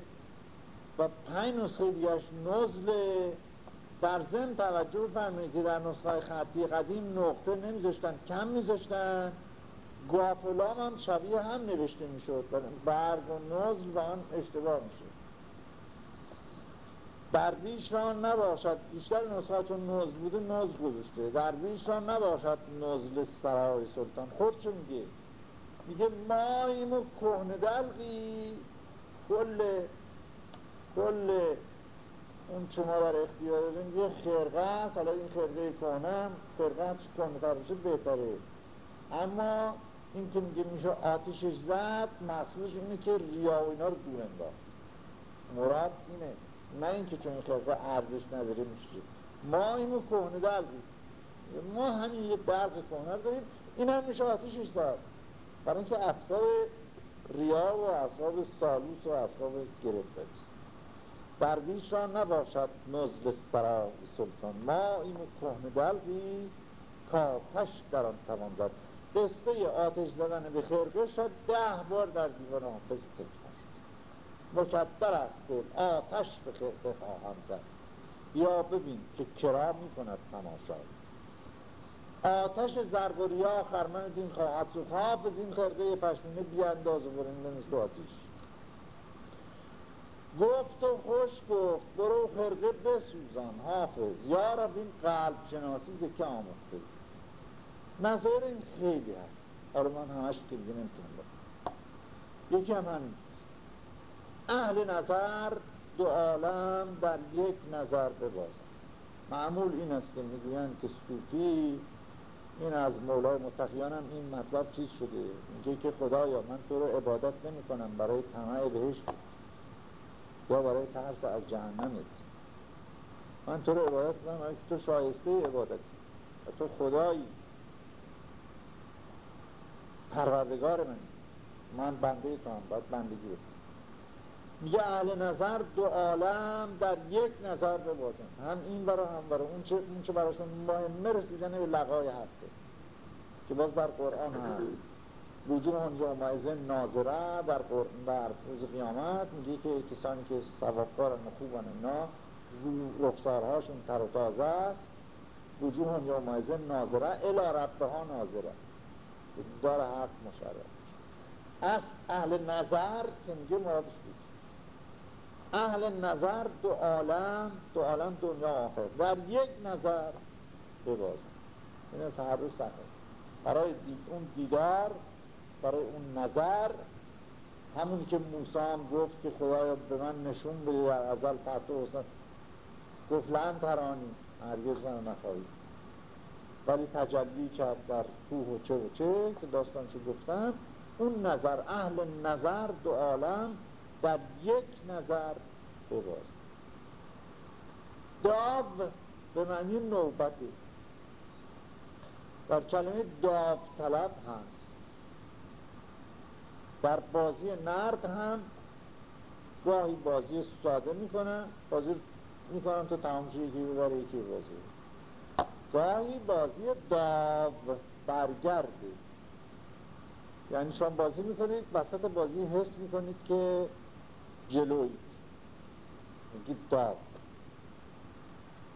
و پنج نسخه دیگرش نزله در ضمن توجه فرمایید که در نسخه خطی قدیم نقطه نمیذاشتن کم میذاشتن. گوافلام هم شبیه هم نوشته می‌شد. برگ و نزل و آن اشتباه میشه درویش را نباشد. بیشتر نسخه چون نزل بوده نزل گذاشته. درویش را نباشد نزل سرای سلطان. خودشو میگه. میگه ماییم و کهنه دلقی. کل کل اون چه ما در اختیار داریم؟ یه خرقه است حالا این خرقه کنم خرقه هم کنه تر بشه بهتره. اما این که میگه میشه آتیشش زد مسئولش اینه که ریا و اینا رو دور انداخت. مراد اینه. نه اینکه چون این خرقه ارزش نداره میشه. ما اینو کهنه دلقی ما همین یه درق کهنه داریم. این هم میشه آتیشش زد. برای اینکه اسباب ریا و اسباب سالوس و اسباب گرفتاری است درویش را نباشد نزل سرا سلطان. ما این کهنه دلقی کاتش در آن توان زد. قصه آتش زدن به خرقه شد. ده بار در دیوان حافظ تکرار شد. مکدر است دل آتش به خرقه خواهم زد. یا ببین که کرا می کند تماشا. آتش زرگ و ریا خرمن دین خواهد سوخت. حافظ این خرقه پشمینه بیانداز و برنده تو آتیش گفت و خوش گفت برو خرقه بسوزن حافظ. یا رب این قلب شناسی زکه آموخته؟ نظر این خیلی هست. حالا من همش که دیگه نمی‌تونم یکی هم همین. اهل نظر دو عالم در یک نظر ببازن. معمول این است که می‌گویند که صوفی این از مولای متقیان هم این مطلب چیز شده؟ میگه که خدایا من تو رو عبادت نمی کنم برای طمع بهشت. یا برای ترس از جهنمت. من تو رو عبادت کنم برای تو شایسته عبادتی و تو خدایی. پروردگار من. من بنده تو هم باید بندگی بکنم میگه اهل نظر دو عالم در یک نظر ببازن هم این برا هم برا اون چه, اون چه براشون مهمه رسیدن به لقای حقه که باز در قرآن هست. وجود اون یومایزه ناظره در, در روز قیامت میگه که کسانی که سوابکارن و خوبن اینا رخصارهاشون تر و تازه است. وجوه اون یومایزه ناظره الا ها ناظره. دار حق مشرف از اهل نظر که میگه مرادش بود اهل نظر دو عالم دو عالم دنیا آخر. در یک نظر ببازن. این از هر روز سخت برای اون دیدار برای اون نظر همونی که موسی هم گفت که خدایا به من نشون بده در ازل پرتو حسن. گفت لن ترانی هرگز من نخواهی. ولی تجلی کرد در کوه و چه و چه که داستانشو گفتم. اون نظر اهل نظر دو عالم در یک نظر بباز داو به معنی نوبتی. در کلمه داو طلب هست. در بازی نرد هم گاهی بازی ساده می‌کنن. بازی می‌کنن تو تمام یکی ببره یکی بازی. گاهی بازی داو برگرده یعنی شما بازی می‌کنید وسط بازی حس می‌کنید که جلوی. میگید داو.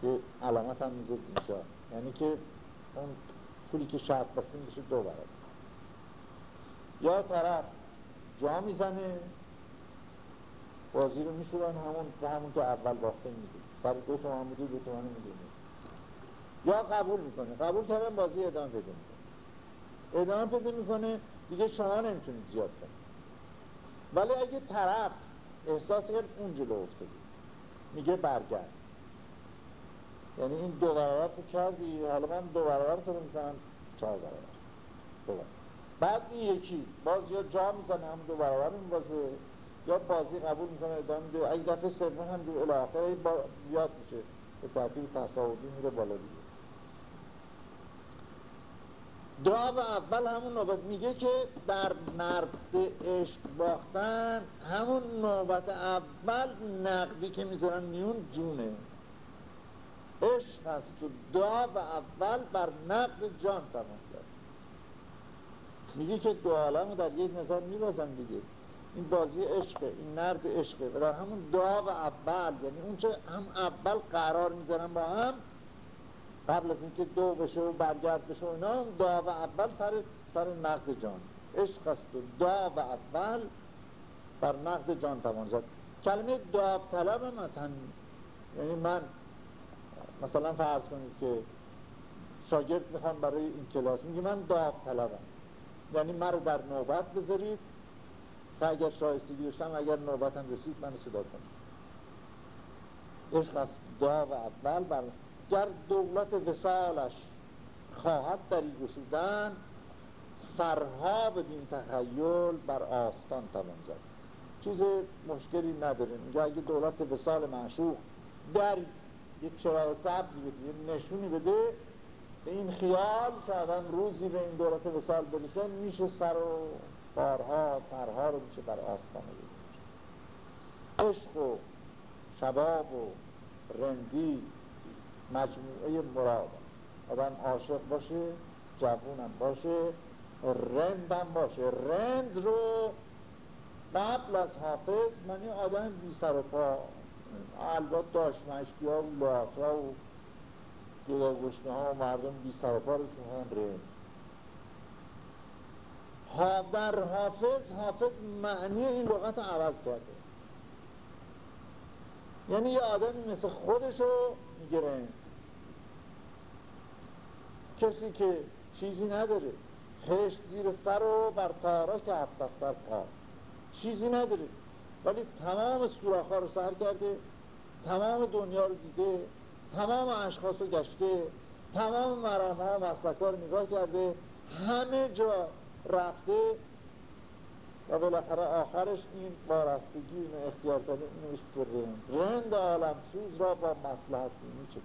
یه علامت هم می‌زد اینجا. یعنی که اون پولی که شرط بستیم بشه دو برد یا طرف. جا می‌زنه. بازی رو میشورن همون به همون که اول باخته میده سر دو تومن بوده دو تومن میده یا قبول می‌کنه. قبول کردن بازی ادامه پیدا می‌کنه. ادامه پیدا می‌کنه دیگه شما نمی‌تونید زیاد کنید. ولی اگه طرف احساس کرد اون جلو افتاده میگه برگرد. یعنی این دو برابر تو کردی حالا من دو برابر تو می‌کنم چهار برابر. بعد این یکی باز یا جا می‌زنه هم دو برابر این بازه یا بازی قبول می‌کنه ادامه میده اگه دفعه سوم همجور الاخر زیاد میشه. به ترتیب تصاوبی میره بالا دیگه. دعا و اول همون نوبت میگه که در نرد عشق باختن همون نوبت اول نقدی که می‌ذارن میون جونه. عشق هست و دعا و اول بر نقد جان تمام. میگه که دو عالم در یک نظر میبازن دیگه. این بازی عشقه این نرد عشقه. و در همون دعا و اول یعنی اون چه هم اول قرار می‌ذارن با هم قبل از اینکه دو بشه و برگرد بشه و اینا دعا و اول سر, سر نقد جان. عشق است و دعا و اول بر نقد جان توان زد کلمه دعا طلب هم از همین. یعنی من مثلا فرض کنید که شاگرد می‌خوام برای این کلاس. میگه من دعا طلبم یعنی من رو در نوبت بذارید که اگر شایستگی داشتم اگر نوبتم رسید من صدا کنم. عشق از دعا و اول بر گر دولت وسالش خواهد دری گشودن سرها بدین تخیل بر آستان توان زد. چیز مشکلی نداره. میگه اگه دولت وسال معشوق در یک چراغ سبزی بده یه نشونی بده به این خیال که آدم روزی به این دولت وسال برسه میشه سر و بارها سرها رو میشه بر آستان بده عشق و شباب و رندی مجموعه مراد است. آدم عاشق باشه جوونم باشه رندم باشه. رند رو قبل از حافظ من آدم بی سر و پا البته مشکی ها و ها و گشنه ها و مردم بی سر و پا رو هم ها در حافظ حافظ معنی این لغت رو عوض کرده. یعنی یه آدمی مثل خودشو می‌گیره. کسی که چیزی نداره. خشت زیر سر و بر تارا که هفت دفتر پا چیزی نداره. ولی تمام سوراخ رو سر کرده تمام دنیا رو دیده. تمام اشخاص رو گشته تمام مرام ها و مسلک رو نگاه کرده همه جا رفته و بالاخره آخرش این بارستگی این اختیار کرده اینوش که رند رند عالم سوز را با مسلحت بینی چه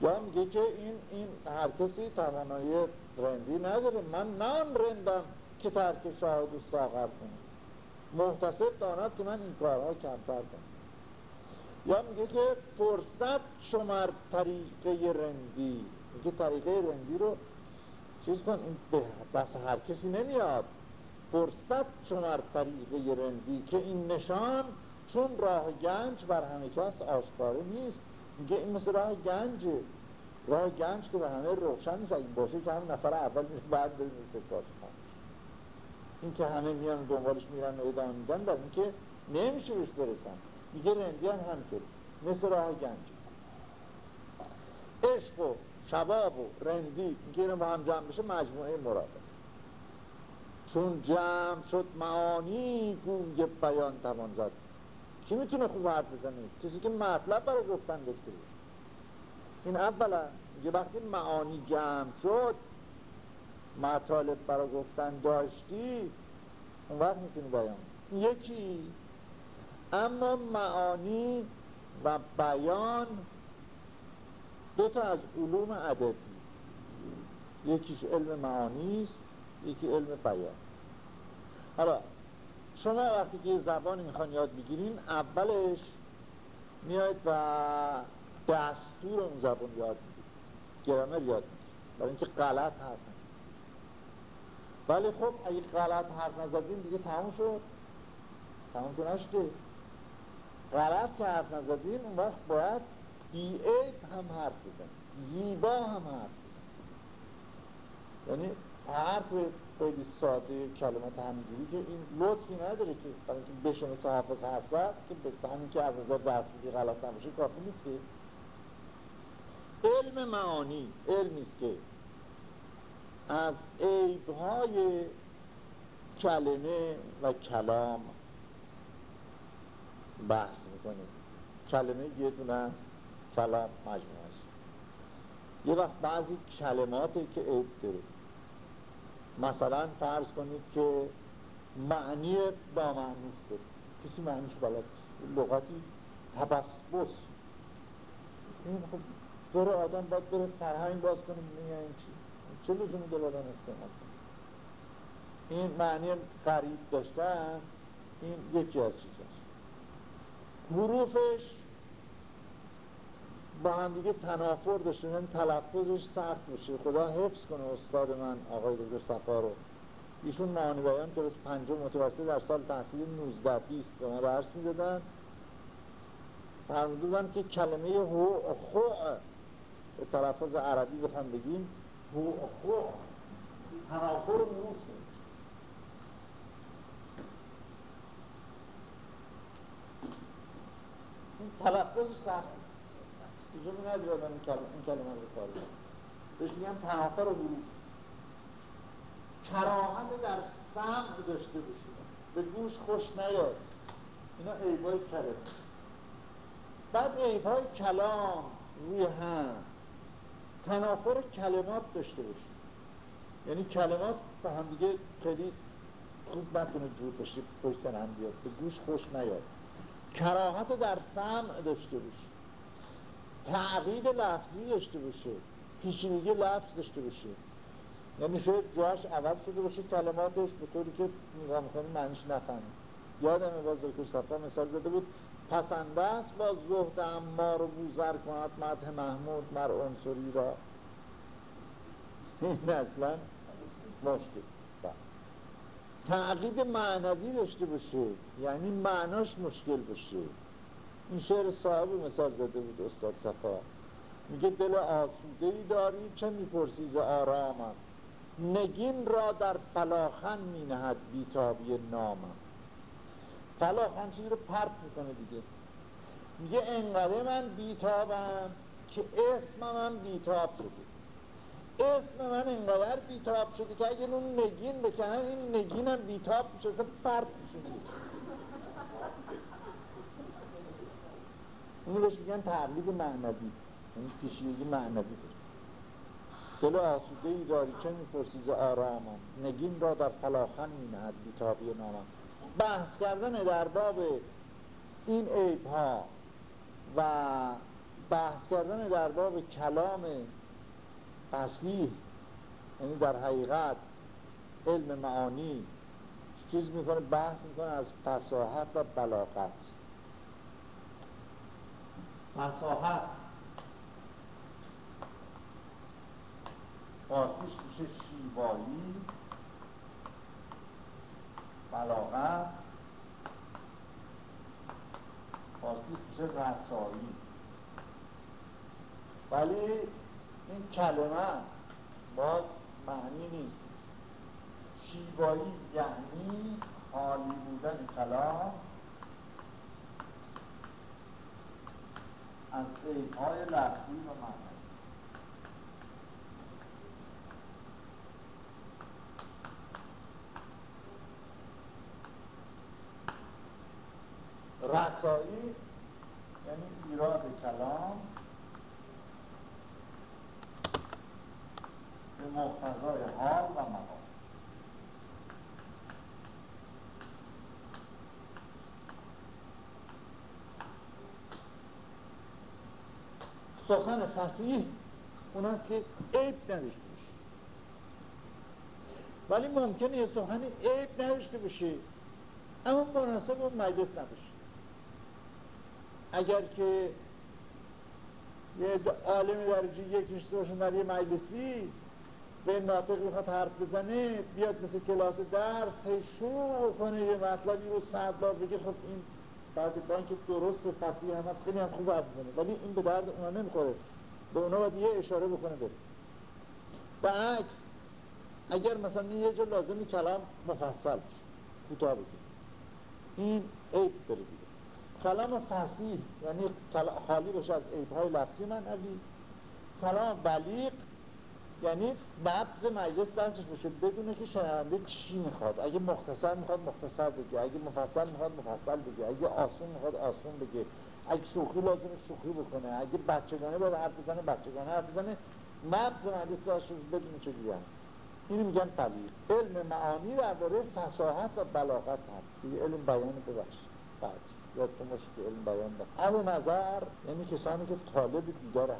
یا میگه که این, این هر کسی توانایی رندی نداره. من نان رندم که ترک شاهد و ساغر کنم. محتسب داند که من این کارها کمتر کنم. یا میگه که فرصت شمر طریقه رندی میگه طریقه رندی رو چیز کن این دست هر کسی نمیاد. فرصت شمر طریقه رندی که این نشان چون راه گنج بر همه کس آشکاره نیست. میگه این مثل راه گنجه راه گنج که به همه روشن نیست. اگه باشه که همه نفر اول میشه بعد داریم این که همه میان دنبالش میرن و ادامه میدن برای اینکه نمیشه بهش برسن. میگه هم همطور مثل راه گنج عشق و شباب و رندی میگه با هم جمع بشه مجموعه مراد. چون جمع شد معانی گوی بیان توان زد. کی می‌تونه خوب حرف بزنه؟ کسی که مطلب برای گفتن داشته این اولا یه وقتی معانی جمع شد مطالب برای گفتن داشتی اون وقت می‌تونی بیان. یکی اما معانی و بیان دو تا از علوم ادبی. یکیش علم معانی است یکی علم بیان. حالا شما وقتی که زبانی می‌خوان یاد بگیرین اولش میاید و دستور اون زبان یاد می‌گیرین گرامر یاد می‌گیرین برای اینکه غلط حرف ولی خب اگه غلط حرف نزدین دیگه تموم شد. تموم که غلط که حرف نزدین اون وقت باید بی هم حرف بزن زیبا هم حرف بزن یعنی حرف خیلی ساده کلمات همینجوری که این لطفی نداره که برای اینکه بشه مثل حافظ حرف زد که به همین که از نظر دست بودی غلط نباشه کافی نیست که. علم معانی علمی است که. از عیبهای کلمه و کلام بحث می‌کنیم. کلمه یه دونه است کلام مجموعه است. یه وقت بعضی کلماتی که عیب داره مثلا فرض کنید که معنی با معنوس داره کسی معنیش بلد لغتی تبسبس این خب داره آدم باید بره فرهنگ باز کنه این چی. چه لزومی داره آدم استعمال کنه؟ این معنی قریب داشتن این یکی از چیزاست. حروفش با هم دیگه تنافر داشته یعنی تلفظش سخت باشه خدا حفظ کنه استاد من آقای دکتر صفا رو ایشون معانی بیان که پنجم متوسط در سال تحصیل 19 20 به ما درس می‌دادن. فرمودن که کلمه هو خو به تلفظ عربی بخوام بگیم هو خو. تنافر موت این تلفظ سخت. لزومی نداره آدم این کلمه, این کلمه رو کار بهش میگن تنافر و حروف کراهت در سمع داشته باشید به گوش خوش نیاد. اینا عیبای کلمه. بعد عیبای کلام روی هم. تنافر کلمات داشته باشید یعنی کلمات به هم دیگه خیلی خوب نتونه جور بشه پشت هم بیاد. به گوش خوش نیاد. کراهت در سمع داشته باشه. تعقید لفظی داشته باشه. پیشینگی لفظ داشته باشه. یعنی شاید جاش عوض شده باشه کلماتش به طوری که نگاه می‌کنی معنیش نفهمی یادم باز دکتر صفا مثال زده بود پسنده است با زهد امار و بوزر کند مدح محمود مر عنصری را. این اصلا مشکل. تعقید معنوی داشته باشه. یعنی معناش مشکل باشه. این شعر صاحب مثال زده بود استاد صفا. میگه دل آسوده ای داری چه می‌پرسی ز آرامم؟ نگین را در فلاخن مینهد بیتابی نامم. فلاخن چیزی رو پرت می‌کنه دیگه. میگه انقدر من بیتابم که اسم من بیتاب شده. اسم من انقدر بیتاب شده که اگه اون نگین بکنن این نگین هم بیتاب میشه اصلا پرت میشه اینو بهش میگن تعبید معنوی یعنی پیشیگی معنوی. دل آسوده ای داری چه می‌پرسی؟ ز آرامم نگین را در فلاخن مینهد بیتابی نامم. بحث کردن در باب این عیب ها و بحث کردن در باب کلام فصلی یعنی در حقیقت علم معانی چیز می‌کنه بحث می‌کنه از فساحت و بلاغت. فساحت فارسیش میشه شیوایی بلاغت. فارسیش میشه رسایی. ولی این کلمه باز معنی نیست. شیوایی یعنی حالی بودن کلام. از های لفظی و معنی. رسایی یعنی ایراد کلام. به مقتضای حال و مقام. سخن فصیح اون است که عیب نداشته باشه. ولی ممکنه یه سخن عیب نداشته باشه اما مناسب اون مجلس نباشه. اگر که یه عالم درجه یک نشسته باشن در یه مجلسی به ناطق می‌خواد حرف بزنه بیاد مثل کلاس درس هی شروع کنه یه مطلبی رو صد بار بگه. خب این بعد با اینکه درست فصیح هم هست خیلی هم خوب حرف بزنه ولی این به درد اونا نمی‌خوره. به اونا باید یه اشاره بکنه بره. به عکس اگر مثلا یه جا لازمی کلام مفصل کوتاه بگه. این عیب بره دیگه. کلام فصیح یعنی خالی باشه از عیبهای لفظی منحوی کلام بلیغ یعنی نبض مجلس دستش باشه بدونه که شنونده چی می‌خواد. اگه مختصر می‌خواد مختصر بگه. اگه مفصل می‌خواد مفصل بگه. اگه آسون می‌خواد آسون بگه. اگه شوخی لازم شوخی بکنه. اگه بچگانه باید حرف بزنه بچگانه حرف بزنه. نبض مجلس داشته بدونه چه جوری اینو میگن بلیغ علم معانی درباره فصاحت و بلاغت هست. دیگه علم بیان ببخش بعد یادتون باشه که علم بیان ده اهل نظر یعنی کسانی که طالب دیدار